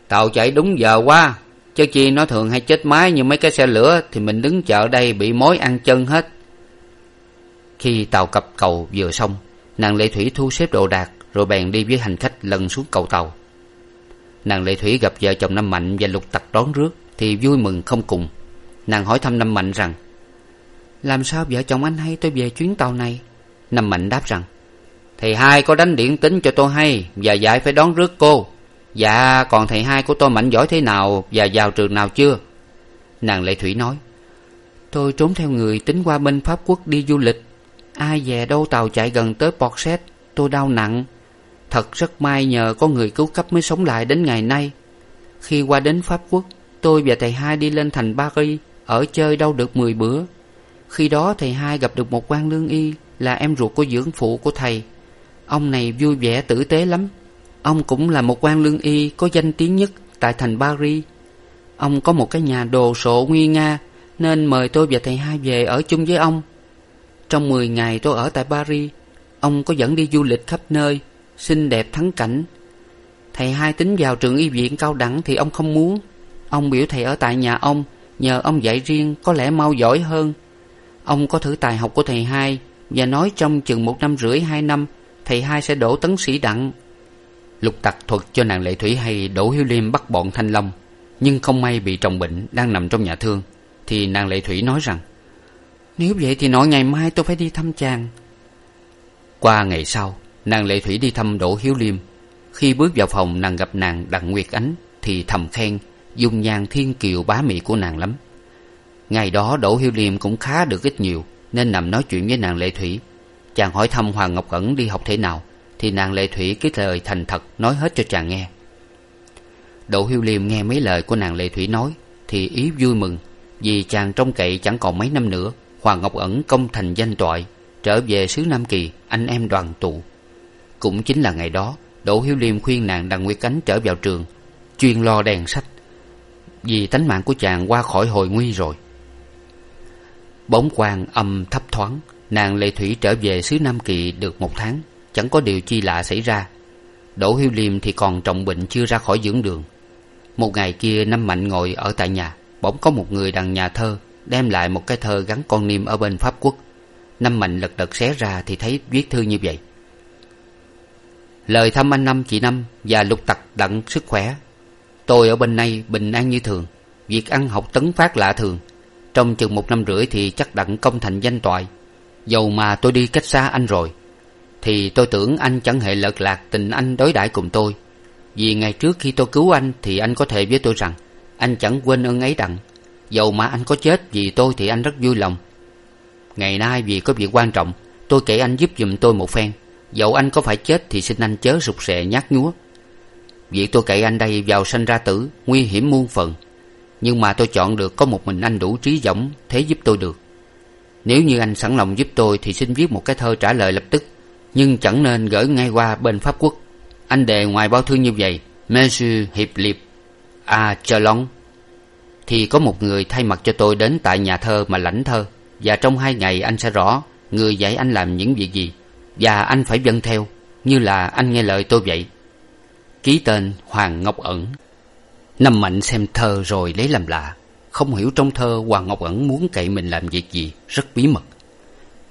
tàu chạy đúng giờ quá chớ chi nó thường hay chết máy như mấy cái xe lửa thì mình đứng chợ đây bị mối ăn chân hết. Khi tàu cập cầu vừa xong, nàng lệ thủy thu xếp đồ đạc rồi bèn đi với hành khách lần xuống cầu tàu. Nàng lệ thủy gặp vợ chồng năm mạnh và lục tặc đón rước thì vui mừng không cùng. Nàng hỏi thăm năm mạnh rằng, làm sao vợ chồng anh hay tôi về chuyến tàu này? Năm mạnh đáp rằng thì hai có đánh điện tính cho tôi hay và dạy phải đón rước cô dạ còn thầy hai của tôi mạnh giỏi thế nào và vào trường nào chưa? Nàng lệ thủy nói, tôi trốn theo người tính qua bên pháp quốc đi du lịch. Ai về đâu tàu chạy gần tới port set tôi đau nặng. Thật rất may nhờ có người cứu cấp mới sống lại đến ngày nay. Khi qua đến pháp quốc, tôi và thầy hai đi lên thành paris, ở chơi đâu được mười bữa. Khi đó thầy hai gặp được một quan lương y là em ruột của dưỡng phụ của thầy. Ông này vui vẻ tử tế lắm ông cũng là một quan lương y có danh tiếng nhất tại thành paris. Ông có một cái nhà đồ sộ nguy nga, nên mời tôi và thầy hai về ở chung với ông. Trong mười ngày tôi ở tại paris, ông có dẫn đi du lịch khắp nơi, xinh đẹp thắng cảnh. Thầy hai tính vào trường y viện cao đẳng thì ông không muốn. Ông biểu thầy ở tại nhà ông, nhờ ông dạy riêng có lẽ mau giỏi hơn. Ông có thử tài học của thầy hai và nói trong chừng một năm rưỡi, hai năm, thầy hai sẽ đổ tấn sĩ đặng lục tặc thuật cho nàng lệ thủy hay đỗ hiếu liêm bắt bọn thanh long, nhưng không may bị trọng bệnh đang nằm trong nhà thương, thì nàng lệ thủy nói rằng, nếu vậy thì nội ngày mai tôi phải đi thăm chàng. Qua ngày sau, nàng lệ thủy đi thăm đỗ hiếu liêm. Khi bước vào phòng nàng gặp nàng đặng nguyệt ánh thì thầm khen, dung nhan thiên kiều bá mị của nàng lắm. Ngày đó đỗ hiếu liêm cũng khá được ít nhiều, nên nằm nói chuyện với nàng lệ thủy. Chàng hỏi thăm hoàng ngọc ẩn đi học thế nào thì nàng lệ thủy cái lời thành thật nói hết cho chàng nghe. Đỗ hiếu liêm nghe mấy lời của nàng lệ thủy nói thì ý vui mừng, vì chàng trông cậy chẳng còn mấy năm nữa, hoàng ngọc ẩn công thành danh toại, trở về xứ nam kỳ, anh em đoàn tụ. Cũng chính là ngày đó, đỗ hiếu liêm khuyên nàng đặng nguyệt cánh trở vào trường, chuyên lo đèn sách, vì tánh mạng của chàng qua khỏi hồi nguy rồi. Bóng quang âm thấp thoáng, nàng lệ thủy trở về xứ nam kỳ được một tháng chẳng có điều chi lạ xảy ra. Đỗ hiếu liêm thì còn trọng bệnh chưa ra khỏi dưỡng đường. Một ngày kia, năm mạnh ngồi ở tại nhà. Bỗng có một người đằng nhà thơ đem lại một cái thơ gắn con niêm ở bên pháp quốc. Năm mạnh lật đật xé ra thì thấy viết thư như vậy. Lời thăm anh năm chị năm và lục tặc đặng sức khỏe. Tôi ở bên này bình an như thường. Việc ăn học tấn phát lạ thường. Trong chừng một năm rưỡi thì chắc đặng công thành danh toại. Dầu mà tôi đi cách xa anh rồi thì tôi tưởng anh chẳng hề lợt lạc tình anh đối đãi cùng tôi. Vì ngày trước khi tôi cứu anh thì anh có thề với tôi rằng anh chẳng quên ơn ấy đặng. Dầu mà anh có chết vì tôi thì anh rất vui lòng. Ngày nay vì có việc quan trọng, tôi kể anh giúp giùm tôi một phen. Dẫu anh có phải chết thì xin anh chớ rụt rè nhát nhúa. Việc tôi cậy anh đây vào sanh ra tử nguy hiểm muôn phần. Nhưng mà tôi chọn được có một mình anh đủ trí võng thế giúp tôi được. Nếu như anh sẵn lòng giúp tôi thì xin viết một cái thơ trả lời lập tức nhưng chẳng nên gửi ngay qua bên pháp quốc. Anh đề ngoài bao thư như vậy, monsieur hiệp liệp à chờ lon thì có một người thay mặt cho tôi đến tại nhà thơ mà lãnh thơ, và trong hai ngày anh sẽ rõ người dạy anh làm những việc gì, và anh phải vâng theo, như là anh nghe lời tôi vậy. Ký tên hoàng ngọc ẩn. Năm mạnh xem thơ rồi lấy làm lạ, không hiểu trong thơ hoàng ngọc ẩn muốn cậy mình làm việc gì, rất bí mật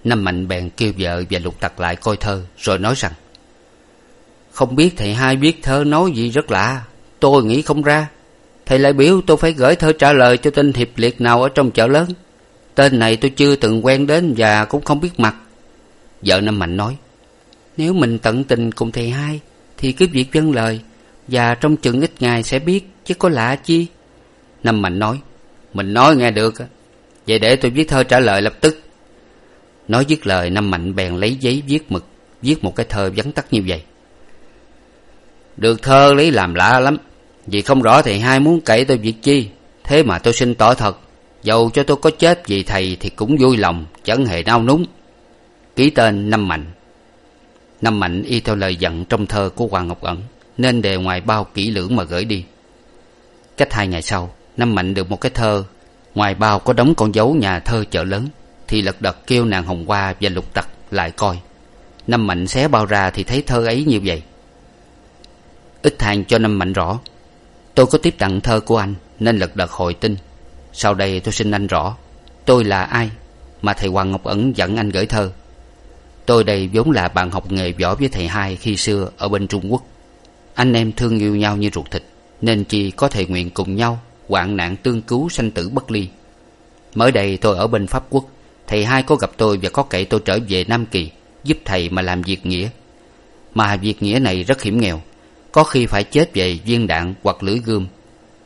năm mạnh bèn kêu vợ và lục tặc lại coi thơ, rồi nói rằng, không biết thầy hai viết thơ nói gì rất lạ. Tôi nghĩ không ra. Thầy lại biểu tôi phải gửi thơ trả lời cho tên hiệp liệt nào ở trong chợ lớn. Tên này tôi chưa từng quen đến và cũng không biết mặt. Vợ năm mạnh nói, nếu mình tận tình cùng thầy hai, thì cứ việc vâng lời và trong chừng ít ngày sẽ biết chứ có lạ chi. Năm mạnh nói, mình nói nghe được. Vậy để tôi viết thơ trả lời lập tức nói dứt lời năm mạnh bèn lấy giấy viết mực, viết một cái thơ vắn tắt như vậy. Được thơ lấy làm lạ lắm. Vì không rõ thầy hai muốn cậy tôi việc chi. Thế mà tôi xin tỏ thật. Dầu cho tôi có chết vì thầy thì cũng vui lòng, chẳng hề nao núng. Ký tên năm mạnh. Năm mạnh y theo lời dặn trong thơ của hoàng ngọc ẩn, nên đề ngoài bao kỹ lưỡng mà gửi đi. Cách hai ngày sau năm mạnh được một cái thơ, ngoài bao có đóng con dấu nhà thơ chợ lớn thì lật đật kêu nàng hồng hoa và lục tặc lại coi. Năm mạnh xé bao ra thì thấy thơ ấy như vậy. Ít hàng cho năm mạnh rõ, tôi có tiếp tặng thơ của anh, nên lật đật hồi tin. Sau đây tôi xin anh rõ, tôi là ai mà thầy hoàng ngọc ẩn dẫn anh gửi thơ? Tôi đây vốn là bạn học nghề võ với thầy hai khi xưa ở bên trung quốc. Anh em thương yêu nhau như ruột thịt, nên chi có thể nguyện cùng nhau hoạn nạn tương cứu sanh tử bất ly. Mới đây tôi ở bên pháp quốc thầy hai có gặp tôi và có kể tôi trở về nam kỳ, giúp thầy mà làm việc nghĩa. Mà việc nghĩa này rất hiểm nghèo. Có khi phải chết về viên đạn hoặc lưỡi gươm.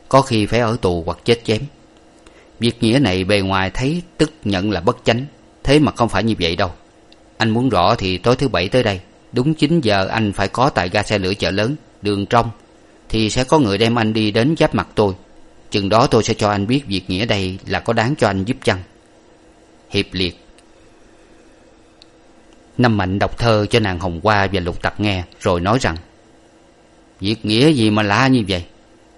Có khi phải ở tù hoặc chết chém. Việc nghĩa này bề ngoài thấy tức nhận là bất chánh. Thế mà không phải như vậy đâu. Anh muốn rõ thì tối thứ bảy tới đây. Đúng chín giờ anh phải có tại ga xe lửa chợ lớn, đường trong. Thì sẽ có người đem anh đi đến giáp mặt tôi. Chừng đó tôi sẽ cho anh biết việc nghĩa đây là có đáng cho anh giúp chăng hiệp liệt. Năm mạnh đọc thơ cho nàng hồng hoa và lục tặc nghe, rồi nói rằng, việc nghĩa gì mà lạ như vậy?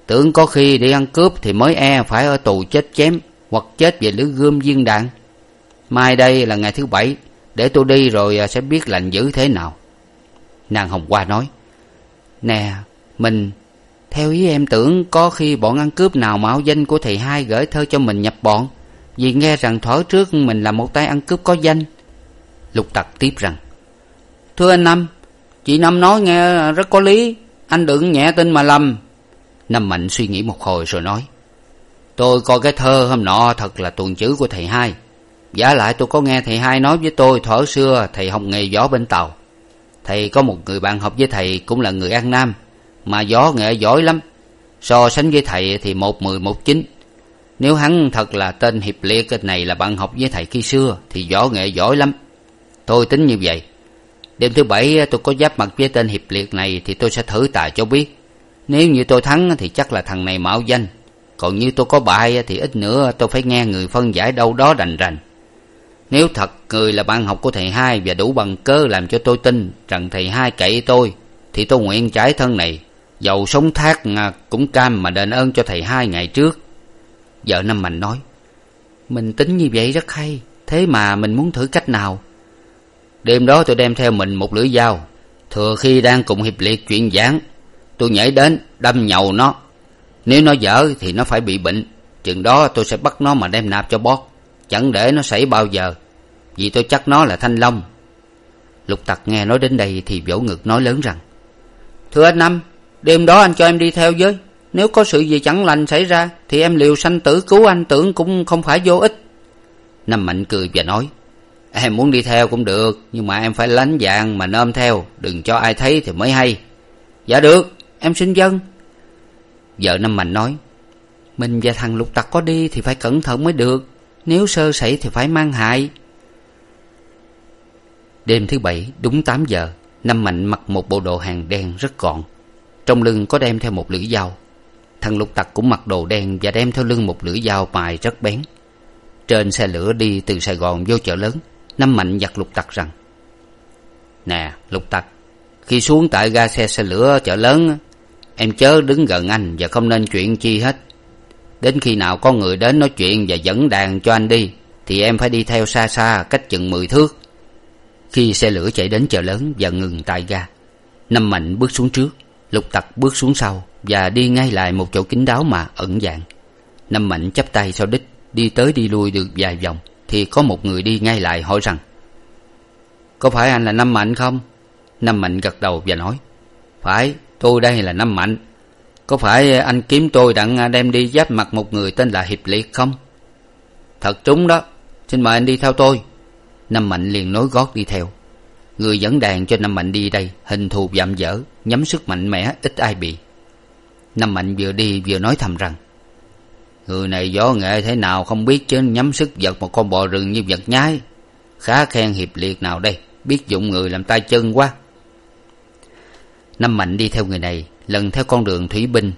Tưởng có khi đi ăn cướp thì mới e phải ở tù chết chém hoặc chết về lưỡi gươm viên đạn. Mai đây là ngày thứ bảy, để tôi đi rồi à, sẽ biết lành dữ thế nào. Nàng hồng hoa nói, nè, mình, theo ý em tưởng có khi bọn ăn cướp nào mạo danh của thầy hai gửi thơ cho mình nhập bọn vì nghe rằng thuở trước mình là một tay ăn cướp có danh. Lục tặc tiếp rằng, thưa anh năm, chị năm nói nghe rất có lý, anh đừng nhẹ tin mà lầm. Năm mạnh suy nghĩ một hồi rồi nói, tôi coi cái thơ hôm nọ thật là tuồng chữ của thầy hai. Giả lại tôi có nghe thầy hai nói với tôi thuở xưa, thầy học nghề võ bên tàu. Thầy có một người bạn học với thầy cũng là người an nam, mà võ nghệ giỏi lắm. So sánh với thầy thì một mười một chín nếu hắn thật là tên hiệp liệt này là bạn học với thầy khi xưa, thì võ nghệ giỏi lắm. Tôi tính như vậy. Đêm thứ bảy à, tôi có giáp mặt với tên hiệp liệt này thì tôi sẽ thử tài cho biết. Nếu như tôi thắng thì chắc là thằng này mạo danh. Còn như tôi có bại à, thì ít nữa tôi phải nghe người phân giải đâu đó đành rành. Nếu thật người là bạn học của thầy hai và đủ bằng cớ làm cho tôi tin rằng thầy hai cậy tôi, thì tôi nguyện trải thân này. Dầu sống thác à, cũng cam mà đền ơn cho thầy hai ngày trước vợ năm mạnh nói, mình tính như vậy rất hay, thế mà mình muốn thử cách nào? Đêm đó tôi đem theo mình một lưỡi dao, thừa khi đang cùng hiệp liệt chuyện giảng, tôi nhảy đến đâm nhầu nó. Nếu nó dở thì nó phải bị bệnh, chừng đó tôi sẽ bắt nó mà đem nạp cho bót, chẳng để nó xảy bao giờ, vì tôi chắc nó là thanh long. Lục tặc nghe nói đến đây thì vỗ ngực nói lớn rằng, thưa anh năm, đêm đó anh cho em đi theo với nếu có sự gì chẳng lành xảy ra, thì em liều sanh tử cứu anh tưởng cũng không phải vô ích. Năm mạnh cười và nói, em muốn đi theo cũng được, nhưng mà em phải lánh dạng mà nôm theo, đừng cho ai thấy thì mới hay. Dạ được, em xin vâng vợ năm mạnh nói mình và thằng lục tặc có đi thì phải cẩn thận mới được, nếu sơ sẩy thì phải mang hại. Đêm thứ bảy, đúng tám giờ năm mạnh mặc một bộ đồ hàng đen rất gọn, trong lưng có đem theo một lưỡi dao thằng lục tặc cũng mặc đồ đen và đem theo lưng một lưỡi dao mài rất bén. Trên xe lửa đi từ sài gòn vô chợ lớn, năm mạnh giặt lục tặc rằng, nè, lục tặc, khi xuống tại ga xe xe lửa chợ lớn, em chớ đứng gần anh và không nên chuyện chi hết. Đến khi nào có người đến nói chuyện và dẫn đàn cho anh đi, thì em phải đi theo xa xa cách chừng mười thước. Khi xe lửa chạy đến chợ lớn và ngừng tại ga, năm mạnh bước xuống trước, lục tặc bước xuống sau và đi ngay lại một chỗ kín đáo mà ẩn dạng. Năm mạnh chắp tay sau đích, đi tới đi lui được vài vòng, thì có một người đi ngay lại hỏi rằng, có phải anh là năm mạnh không? Năm mạnh gật đầu và nói, phải, tôi đây là năm mạnh. Có phải anh kiếm tôi đặng đem đi giáp mặt một người tên là hiệp liệt không? Thật trúng đó, xin mời anh đi theo tôi. Năm mạnh liền nối gót đi theo. Người dẫn đàn cho năm mạnh đi đây, hình thù vạm vỡ, nhắm sức mạnh mẽ, ít ai bị năm mạnh vừa đi vừa nói thầm rằng, người này võ nghệ thế nào không biết chứ, nhắm sức vật một con bò rừng như vật nhái. Khá khen hiệp liệt nào đây, biết dụng người làm tay chân quá. Năm mạnh đi theo người này, lần theo con đường thủy binh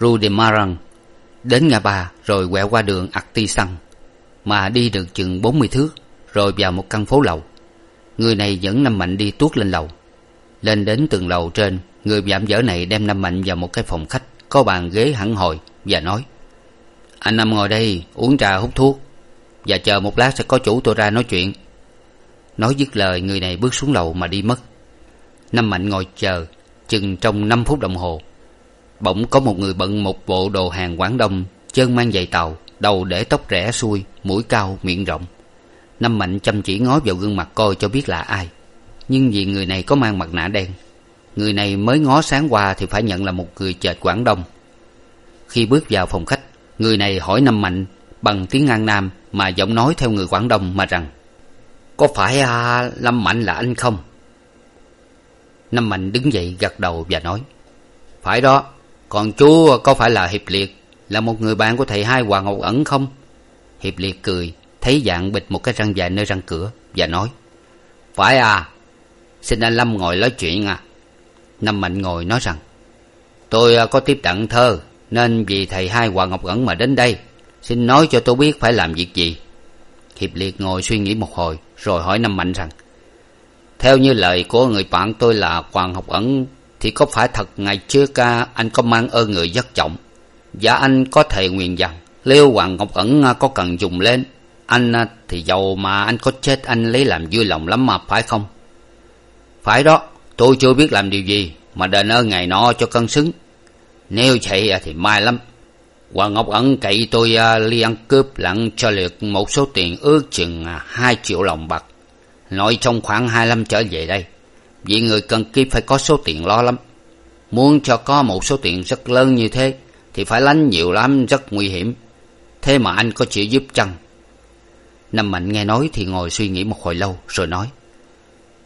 rue de marang đến ngã ba, rồi quẹo qua đường artisan mà đi được chừng bốn mươi thước, rồi vào một căn phố lầu. Người này dẫn năm mạnh đi tuốt lên lầu. Lên đến tầng lầu trên, người vạm vỡ này đem năm mạnh vào một cái phòng khách có bàn ghế hẳn hồi và nói, anh năm ngồi đây uống trà hút thuốc và chờ một lát sẽ có chủ tôi ra nói chuyện. Nói dứt lời, người này bước xuống lầu mà đi mất. Năm mạnh ngồi chờ chừng trong năm phút đồng hồ. Bỗng có một người bận một bộ đồ hàng quảng đông chân mang giày tàu, đầu để tóc rẽ xuôi, mũi cao, miệng rộng. Năm mạnh chăm chỉ ngó vào gương mặt coi cho biết là ai. Nhưng vì người này có mang mặt nạ đen người này mới ngó sáng qua thì phải nhận là một người chệch quảng đông. Khi bước vào phòng khách người này hỏi năm mạnh bằng tiếng an nam mà giọng nói theo người quảng đông mà rằng có phải à, lâm mạnh là anh không? Năm mạnh đứng dậy gật đầu và nói phải đó còn chú có phải là hiệp liệt là một người bạn của thầy hai hoàng ngọc ẩn không? Hiệp liệt cười thấy dạng bịt một cái răng dài nơi răng cửa và nói phải à xin anh lâm ngồi nói chuyện à năm mạnh ngồi nói rằng, tôi à, có tiếp đặng thơ, nên vì thầy hai hoàng ngọc ẩn mà đến đây. Xin nói cho tôi biết phải làm việc gì. Hiệp liệt ngồi suy nghĩ một hồi, rồi hỏi năm mạnh rằng, theo như lời của người bạn tôi là hoàng ngọc ẩn thì có phải thật ngày trước ca anh có mang ơn người rất trọng và dạ, anh có thề nguyện rằng liêu hoàng ngọc ẩn à, có cần dùng lên, anh thì giàu mà anh có chết, anh lấy làm vui lòng lắm mà, phải không? Phải đó tôi chưa biết làm điều gì mà đền ơn ngày nọ cho cân xứng. Nếu vậy thì may lắm. Hoàng ngọc ẩn cậy tôi à, li ăn cướp lặng cho liệt một số tiền ước chừng à, hai triệu lòng bạc. Nội trong khoảng hai năm trở về đây vì người cần kiếp phải có số tiền lo lắm. Muốn cho có một số tiền rất lớn như thế thì phải lánh nhiều lắm rất nguy hiểm. Thế mà anh có chịu giúp chăng? Năm mạnh nghe nói thì ngồi suy nghĩ một hồi lâu rồi nói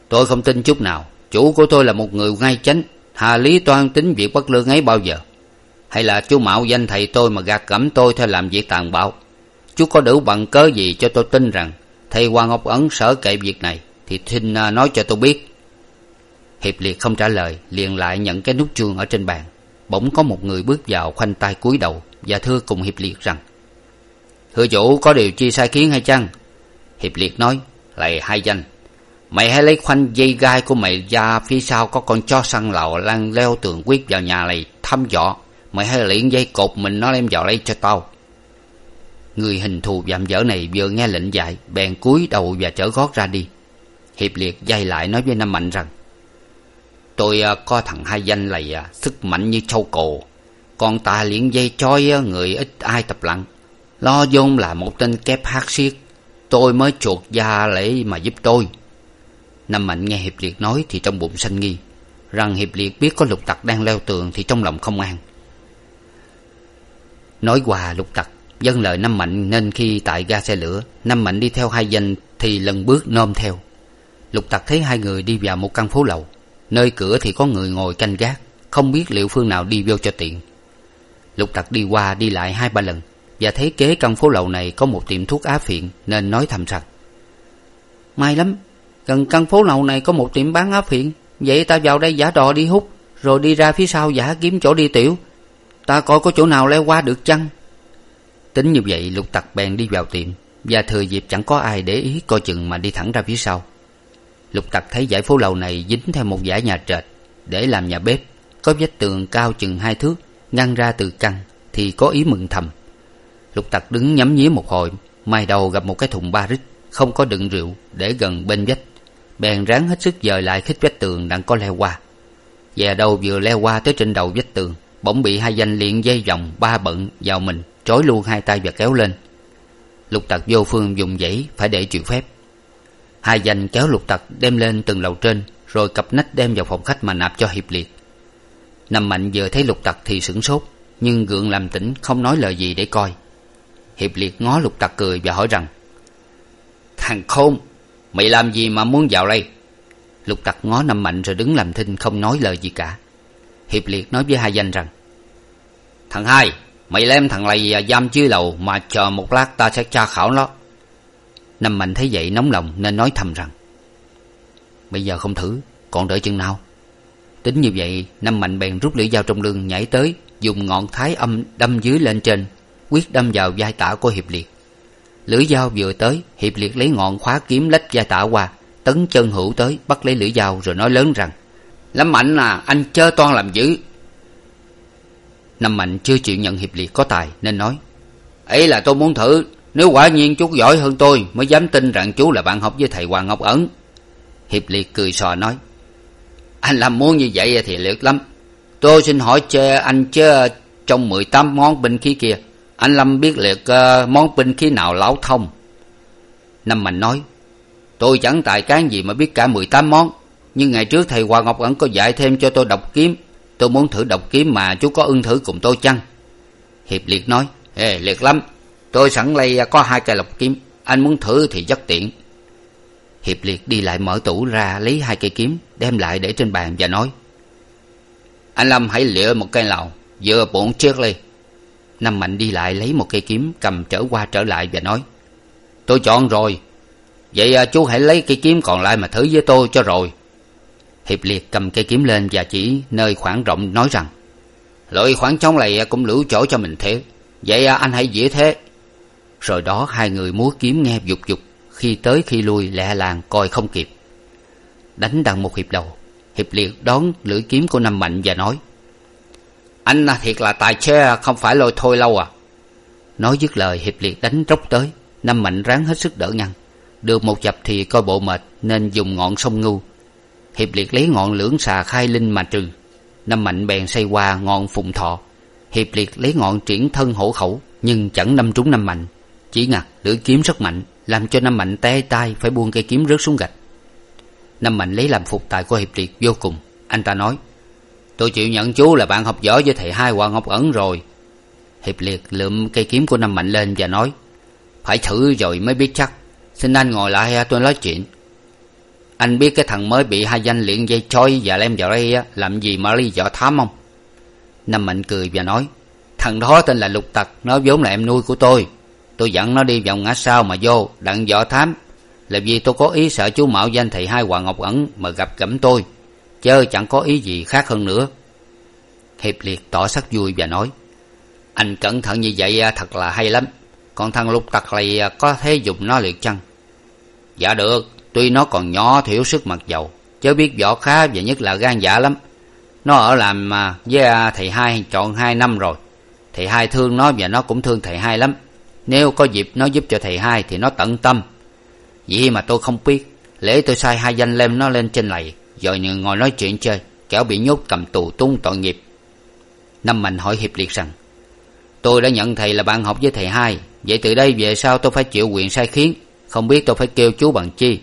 tôi không tin chút nào chủ của tôi là một người ngay chánh. Hà lý toan tính việc bất lương ấy bao giờ? Hay là chú mạo danh thầy tôi mà gạt gẫm tôi theo làm việc tàn bạo? Chú có đủ bằng cớ gì cho tôi tin rằng thầy hoàng ngọc ẩn sở kệ việc này thì xin à, nói cho tôi biết? Hiệp liệt không trả lời, liền lại nhận cái nút chuông ở trên bàn. Bỗng có một người bước vào khoanh tay cúi đầu và thưa cùng hiệp liệt rằng thưa chủ có điều chi sai khiến hay chăng? Hiệp liệt nói, lạy hai danh mày hãy lấy khoanh dây gai của mày ra, phía sau có con chó săn lào lăn leo tường quyết vào nhà này thăm dọ mày hãy liền dây cột mình nó đem vào đây cho tao. Người hình thù dạm dở này vừa nghe lệnh dạy, bèn cúi đầu và trở gót ra đi. Hiệp liệt dây lại nói với nam mạnh rằng, tôi à, có thằng hai danh lầy à, sức mạnh như châu cồ. Còn ta liền dây chói à, người ít ai tập lặng lo vốn là một tên kép hát xiết tôi mới chuột da để mà giúp tôi nam mạnh nghe hiệp liệt nói thì trong bụng sanh nghi. Rằng hiệp liệt biết có lục tặc đang leo tường thì trong lòng không an. Nói quà lục tặc dân lời năm mạnh nên khi tại ga xe lửa, năm mạnh đi theo hai danh thì lần bước nôm theo. Lục tặc thấy hai người đi vào một căn phố lầu. Nơi cửa thì có người ngồi canh gác, không biết liệu phương nào đi vô cho tiện. Lục tặc đi qua đi lại hai ba lần, và thấy kế căn phố lầu này có một tiệm thuốc á phiện nên nói thầm rằng, may lắm gần căn phố lầu này có một tiệm bán áp phiện vậy ta vào đây giả đò đi hút, rồi đi ra phía sau giả kiếm chỗ đi tiểu. Ta coi có chỗ nào leo qua được chăng? Tính như vậy, lục tặc bèn đi vào tiệm. Và thừa dịp chẳng có ai để ý, coi chừng mà đi thẳng ra phía sau. Lục tặc thấy dãy phố lầu này dính theo một dãy nhà trệt, để làm nhà bếp. Có vách tường cao chừng hai thước, ngăn ra từ căn, thì có ý mừng thầm. Lục tặc đứng nhắm nhía một hồi mai đầu gặp một cái thùng ba rít, không có đựng rượu, để gần bên vách bèn ráng hết sức dời lại khích vách tường đặng có leo qua. Và đầu vừa leo qua tới trên đầu vách tường, bỗng bị hai danh liền dây vòng ba bận vào mình, trói luôn hai tay và kéo lên. Lục tặc vô phương dùng dãy phải để chịu phép. Hai danh kéo lục tặc đem lên từng lầu trên, rồi cặp nách đem vào phòng khách mà nạp cho hiệp liệt. Nằm mạnh vừa thấy lục tặc thì sửng sốt, nhưng gượng làm tỉnh không nói lời gì để coi. Hiệp liệt ngó lục tặc cười và hỏi rằng, thằng khôn mày làm gì mà muốn vào đây? Lục tặc ngó năm mạnh rồi đứng làm thinh không nói lời gì cả. Hiệp liệt nói với hai danh rằng, thằng hai, mày lem thằng này à, giam dưới lầu mà chờ một lát ta sẽ tra khảo nó. Năm mạnh thấy vậy nóng lòng nên nói thầm rằng, bây giờ không thử, còn đợi chừng nào? Tính như vậy, năm mạnh bèn rút lưỡi dao trong lưng nhảy tới, dùng ngọn thái âm đâm dưới lên trên, quyết đâm vào vai tả của hiệp liệt lưỡi dao vừa tới, hiệp liệt lấy ngọn khóa kiếm lách vai tả qua, tấn chân hữu tới, bắt lấy lưỡi dao rồi nói lớn rằng, lâm mạnh à anh chớ toan làm dữ. Năm mạnh chưa chịu nhận hiệp liệt có tài, nên nói, ấy là tôi muốn thử, nếu quả nhiên chú giỏi hơn tôi, mới dám tin rằng chú là bạn học với thầy hoàng ngọc ẩn hiệp liệt cười sò nói, anh làm muốn như vậy thì liệt lắm. Tôi xin hỏi chê anh chớ trong mười tám món binh khí kia anh lâm biết liệt uh, món binh khí nào lão thông. Năm mạnh nói tôi chẳng tài cán gì mà biết cả mười tám món. Nhưng ngày trước thầy hoàng ngọc ẩn có dạy thêm cho tôi đọc kiếm. Tôi muốn thử đọc kiếm mà chú có ưng thử cùng tôi chăng? Hiệp liệt nói ê liệt lắm. Tôi sẵn lây ờ, có hai cây lọc kiếm. Anh muốn thử thì rất tiện. Hiệp liệt đi lại mở tủ ra lấy hai cây kiếm đem lại để trên bàn và nói anh lâm hãy lựa một cây nào vừa bụng chiếc ly năm mạnh đi lại lấy một cây kiếm cầm trở qua trở lại và nói tôi chọn rồi. Vậy à, chú hãy lấy cây kiếm còn lại mà thử với tôi cho rồi. Hiệp liệt cầm cây kiếm lên và chỉ nơi khoảng rộng nói rằng loại khoảng trống này cũng lũ chỗ cho mình thế. Vậy à, anh hãy dễ thế. Rồi đó hai người múa kiếm nghe dục dục khi tới khi lui lẹ làng coi không kịp. Đánh đằng một hiệp đầu hiệp liệt đón lưỡi kiếm của năm mạnh và nói anh thiệt là tài xe không phải lôi thôi lâu à. Nói dứt lời, hiệp liệt đánh rốc tới. Năm mạnh ráng hết sức đỡ ngăn được một chập thì coi bộ mệt, nên dùng ngọn sông ngưu. Hiệp liệt lấy ngọn lưỡng xà khai linh mà trừ. Năm mạnh bèn xây qua ngọn phụng thọ. Hiệp liệt lấy ngọn triển thân hổ khẩu, nhưng chẳng đâm trúng năm mạnh. Chỉ ngặt lưỡi kiếm rất mạnh, làm cho năm mạnh té tay phải buông cây kiếm rớt xuống gạch. Năm mạnh lấy làm phục tài của hiệp liệt vô cùng. Anh ta nói tôi chịu nhận chú là bạn học võ với thầy hai hoàng ngọc ẩn rồi. Hiệp liệt lượm cây kiếm của năm mạnh lên và nói, phải thử rồi mới biết chắc. Xin anh ngồi lại tôi nói chuyện. Anh biết cái thằng mới bị hai danh luyện dây trói và lem vào đây làm gì mà ly võ thám không? Năm mạnh cười và nói, thằng đó tên là lục tặc, nó vốn là em nuôi của tôi. Tôi dặn nó đi vòng ngã sau mà vô, đặng võ thám. Là vì tôi có ý sợ chú mạo danh thầy hai hoàng ngọc ẩn mà gặp gẫm tôi chớ chẳng có ý gì khác hơn nữa. Hiệp liệt tỏ sắc vui và nói, anh cẩn thận như vậy à, thật là hay lắm. Còn thằng lục tặc này à, có thế dùng nó liệt chăng? Dạ được, tuy nó còn nhỏ thiểu sức mặc dầu, chớ biết võ khá và nhất là gan dạ lắm. Nó ở làm mà với à, thầy hai chọn hai năm rồi. Thầy hai thương nó và nó cũng thương thầy hai lắm. Nếu có dịp nó giúp cho thầy hai thì nó tận tâm. Vậy mà tôi không biết, lễ tôi sai hai danh lem nó lên trên lầy rồi ngồi nói chuyện chơi, kẻo bị nhốt cầm tù tung tội nghiệp. Năm mạnh hỏi hiệp liệt rằng, tôi đã nhận thầy là bạn học với thầy hai, vậy từ đây về sau tôi phải chịu quyền sai khiến, không biết tôi phải kêu chú bằng chi?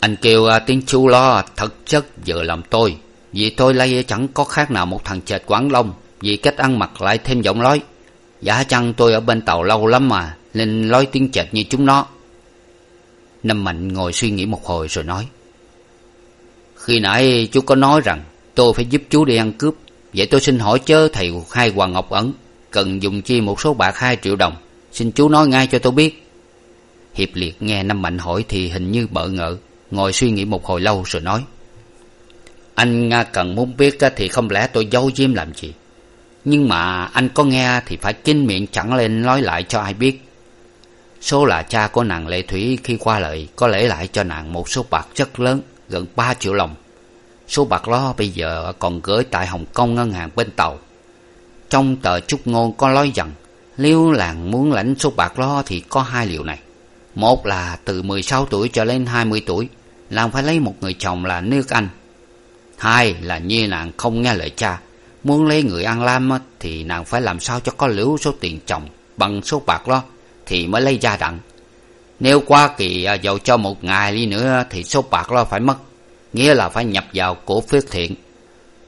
Anh kêu à, tiếng chú lo, thật chất vừa lòng tôi, vì tôi lay chẳng có khác nào một thằng chệt quảng long, vì cách ăn mặc lại thêm giọng nói giả chăng tôi ở bên tàu lâu lắm mà, nên nói tiếng chệt như chúng nó. Năm mạnh ngồi suy nghĩ một hồi rồi nói khi nãy chú có nói rằng tôi phải giúp chú đi ăn cướp, vậy tôi xin hỏi chớ thầy hai hoàng ngọc ẩn cần dùng chi một số bạc hai triệu đồng. Xin chú nói ngay cho tôi biết. Hiệp liệt nghe năm mạnh hỏi thì hình như bợ ngợ ngồi suy nghĩ một hồi lâu rồi nói, anh cần muốn biết thì không lẽ tôi giấu diêm làm gì? Nhưng mà anh có nghe thì phải kín miệng chẳng lên nói lại cho ai biết. Số là cha của nàng lệ thủy khi qua lời có lễ lại cho nàng một số bạc rất lớn gần ba triệu lồng, số bạc lo bây giờ còn gửi tại hồng kông ngân hàng bên tàu. Trong tờ chúc ngôn có nói rằng nếu làng muốn lãnh số bạc lo thì có hai liệu này. Một là từ mười sáu tuổi cho lên hai mươi tuổi làng phải lấy một người chồng là nước anh. Hai là như nàng không nghe lời cha muốn lấy người ăn lam thì nàng phải làm sao cho có liễu số tiền chồng bằng số bạc lo thì mới lấy gia đặng nếu quá kỳ à, dầu cho một ngày đi nữa thì số bạc đó phải mất, nghĩa là phải nhập vào cổ phước thiện.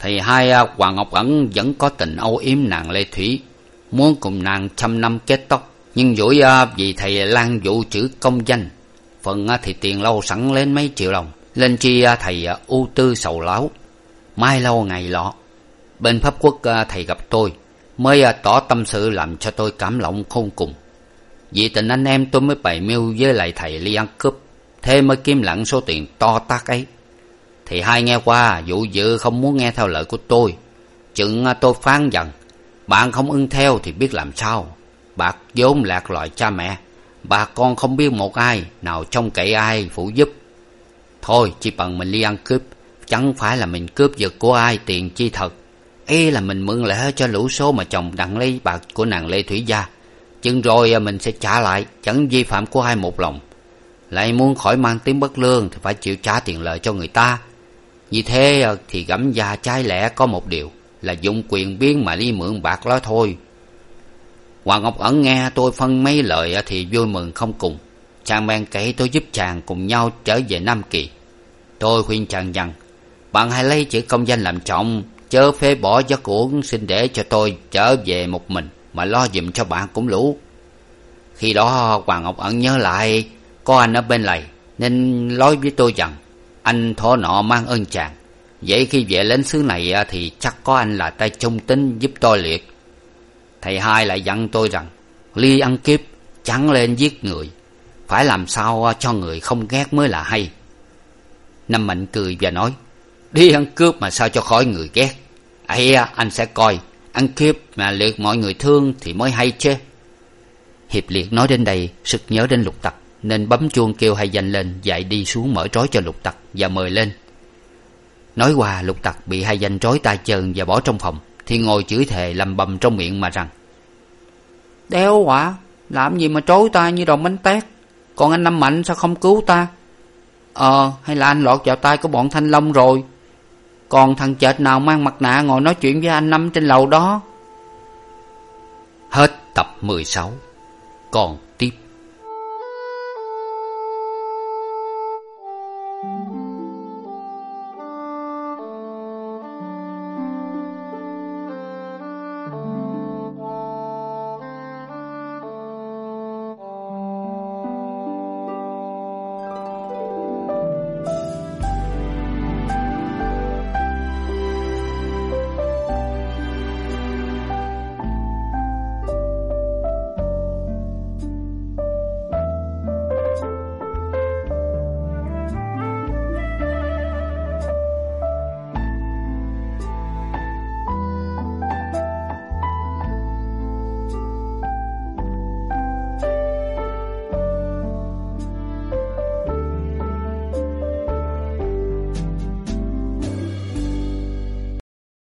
Thì hai à, hoàng ngọc ẩn vẫn có tình âu yếm nàng lê thủy, muốn cùng nàng trăm năm kết tóc. Nhưng dỗi à, vì thầy lan vụ chữ công danh, phần thì tiền lâu sẵn lên mấy triệu đồng. Lên chi thầy ưu tư sầu láo. Mai lâu ngày lọ, bên pháp quốc thầy gặp tôi, mới tỏ tâm sự làm cho tôi cảm động khôn cùng vì tình anh em tôi mới bày mưu với lại thầy ly ăn cướp, thế mới kiếm lặng số tiền to tát ấy. Thì hai nghe qua, vụ dự không muốn nghe theo lời của tôi. Chừng à, tôi phán dần bạn không ưng theo thì biết làm sao. Bạc vốn lạc loại cha mẹ, bà con không biết một ai nào trông cậy ai phụ giúp. Thôi, chỉ bằng mình đi ăn cướp, chẳng phải là mình cướp giật của ai tiền chi thật. Ý là mình mượn lẽ cho lũ số mà chồng đặng lấy bạc của nàng lê thủy gia chừng rồi à, mình sẽ trả lại. Chẳng vi phạm của hai một lòng. Lại muốn khỏi mang tiếng bất lương thì phải chịu trả tiền lợi cho người ta. Như thế à, thì gẫm già trái lẽ có một điều là dùng quyền biến mà đi mượn bạc đó thôi. Hoàng ngọc ẩn nghe tôi phân mấy lời thì vui mừng không cùng. Chàng bèn kể tôi giúp chàng cùng nhau trở về nam kỳ. Tôi khuyên chàng rằng, bạn hãy lấy chữ công danh làm trọng, chớ phế bỏ giấc uổng xin để cho tôi trở về một mình mà lo giùm cho bạn cũng lũ. Khi đó, hoàng ngọc ẩn nhớ lại, có anh ở bên lầy nên nói với tôi rằng, anh thổ nọ mang ơn chàng. Vậy khi về lên xứ này à, thì chắc có anh là tay trung tính giúp tôi liệt. Thầy hai lại dặn tôi rằng, ly ăn kiếp chẳng lên giết người. Phải làm sao à, cho người không ghét mới là hay. Năm mạnh cười và nói, đi ăn cướp mà sao cho khỏi người ghét. Ấy à, anh sẽ coi ăn kiếp mà liệt mọi người thương thì mới hay chứ hiệp liệt nói đến đây, sực nhớ đến lục tặc, nên bấm chuông kêu hai danh lên, dạy đi xuống mở trói cho lục tặc và mời lên. Nói qua, lục tặc bị hai danh trói tay chân và bỏ trong phòng, thì ngồi chửi thề lầm bầm trong miệng mà rằng, đéo quả, làm gì mà trói ta như đòn bánh tét? Còn anh năm mạnh sao không cứu ta? Ờ hay là anh lọt vào tay của bọn thanh long rồi? Còn thằng chệt nào mang mặt nạ ngồi nói chuyện với anh năm trên lầu đó? Hết tập mười sáu. Còn